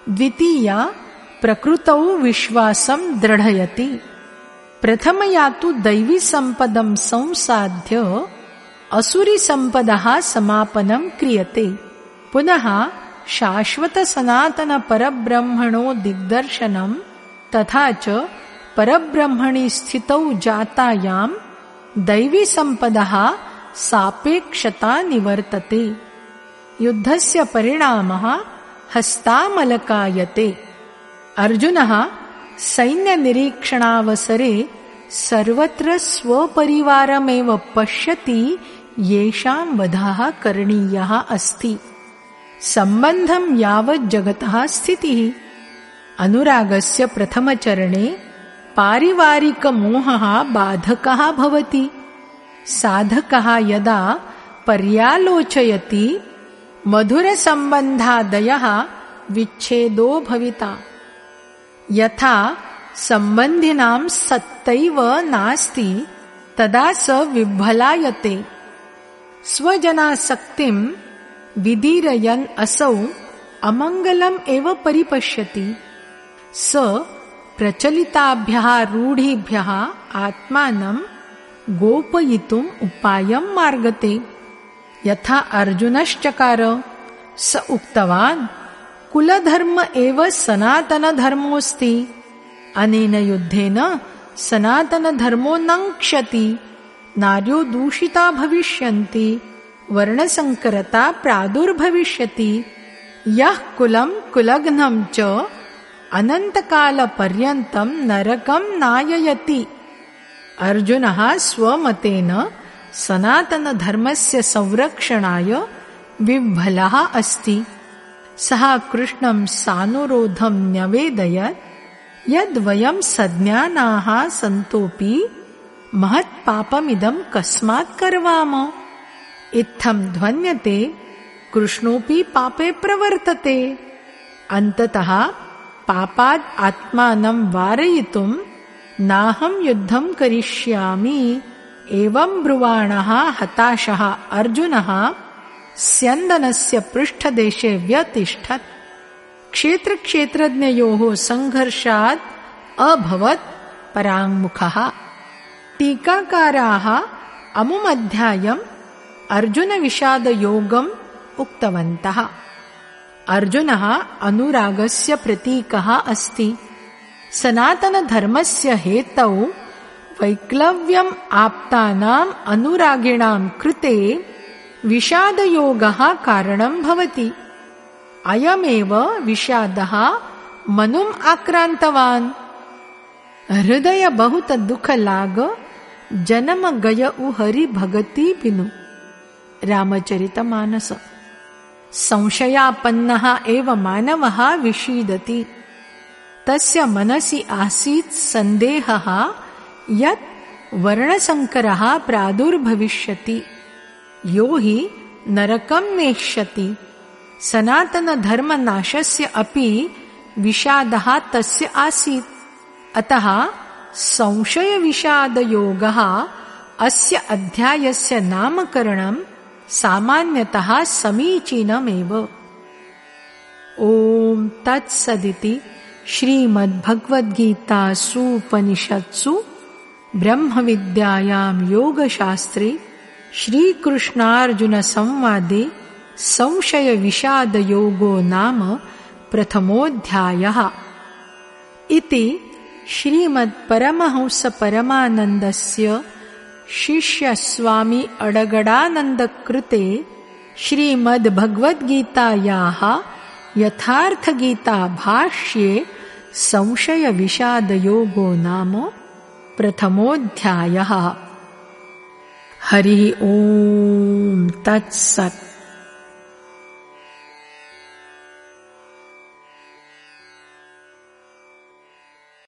द्वितीया, प्रकृतौ विश्वासं दृढयति। प्रथमया तु दैवीसम्पदं संसाध्य असुरीसम्पदः समापनं क्रियते। पुनः शाश्वतसनातनपरब्रह्मणो दिग्दर्शनम् तथा च परब्रह्मणि स्थितौ जातायां दैवीसम्पदः सापेक्षता निवर्तते। युद्धस्य परिणामः हस्तामलकायते। अर्जुनः सैन्यनिरीक्षणावसरे सर्वत्र स्वपरिवारमेव पश्यति, येषां वधः करणीयः अस्ति। सम्बन्धं यावत् जगतः स्थितिः। अनुरागस्य प्रथमचरणे पारिवारिकमोहः बाधकः भवति। साधकः यदा पर्यालोचयति, मधुरसम्बन्धादयः विच्छेदो भविता। यथा सम्बन्धिनां सत्तैव नास्ति तदा स विह्वलायते स्वजनासक्तिं विदीरयन् असौ अमङ्गलम् एव परिपश्यति। स प्रचलिताभ्यः रूढिभ्यः आत्मानं गोपयितुम् उपायं मार्गते। यथा अर्जुनश्चकार स उक्तवान् कुलधर्म एव सनातनधर्मोऽस्ति। अनेन युद्धेन सनातनधर्मो न क्षति नार्यो दूषिता भविष्यन्ति वर्णसङ्करता प्रादुर्भविष्यति। यः कुलं कुलघ्नं च अनन्तकालपर्यन्तं नरकं नाययति। अर्जुनः स्वमतेन सनातनधर्मस्य संरक्षणाय विह्वलः अस्ति सः कृष्णं सानुरोधं न्यवेदयत् यद्वयं सज्ञानाः सन्तोऽपि महत्पापमिदं कस्मात् करवाम। इत्थं ध्वन्यते कृष्णोऽपि पापे प्रवर्तते। अन्ततः पापात् आत्मानं वारयितुं नाहं युद्धं करिष्यामि। एवं ब्रुवाणः हताशः अर्जुनः स्यन्दनस्य पृष्ठदेशे व्यतिष्ठत्। क्षेत्रक्षेत्रज्ञयोः सङ्घर्षात् अभवत्। पराङ्मुखः। टीकाकाराः अमुमध्यायम् अर्जुनविषादयोगम् उक्तवन्तः। अर्जुनः अनुरागस्य प्रतीकः अस्ति। सनातनधर्मस्य हेतौ वैक्लव्यम् आप्तानाम् अनुरागिणाम् कृते विषादयोगः कारणम् भवति। अयमेव विषादः मनुम् आक्रान्तवान्। हृदय बहुत दुख लाग जन्म गय उ हरि भगति बिनु रामचरितमानस। संशयापन्नः एव मानवः विषीदति। तस्य मनसि आसीत् सन्देहः यत् वर्णसङ्करः प्रादुर्भविष्यति यो हि नरकं नेष्यति। सनातनधर्मनाशस्य अपि विषादः तस्य आसीत्। अतः संशयविषादयोगः अस्य अध्यायस्य नामकरणं सामान्यतः समीचीनमेव। ॐ तत्सदिति श्रीमद्भगवद्गीतासूपनिषत्सु ब्रह्मविद्यायां योगशास्त्रे श्रीकृष्णार्जुनसंवादे संशयविषादयोगो नाम प्रथमोऽध्यायः। इति श्रीमत्परमहंसपरमानन्दस्य शिष्यस्वामी अडगडानन्दकृते श्रीमद्भगवद्गीतायाः यथार्थगीताभाष्ये संशयविषादयोगो नाम प्रथमोऽध्यायः हरिः ॐ तत्सत्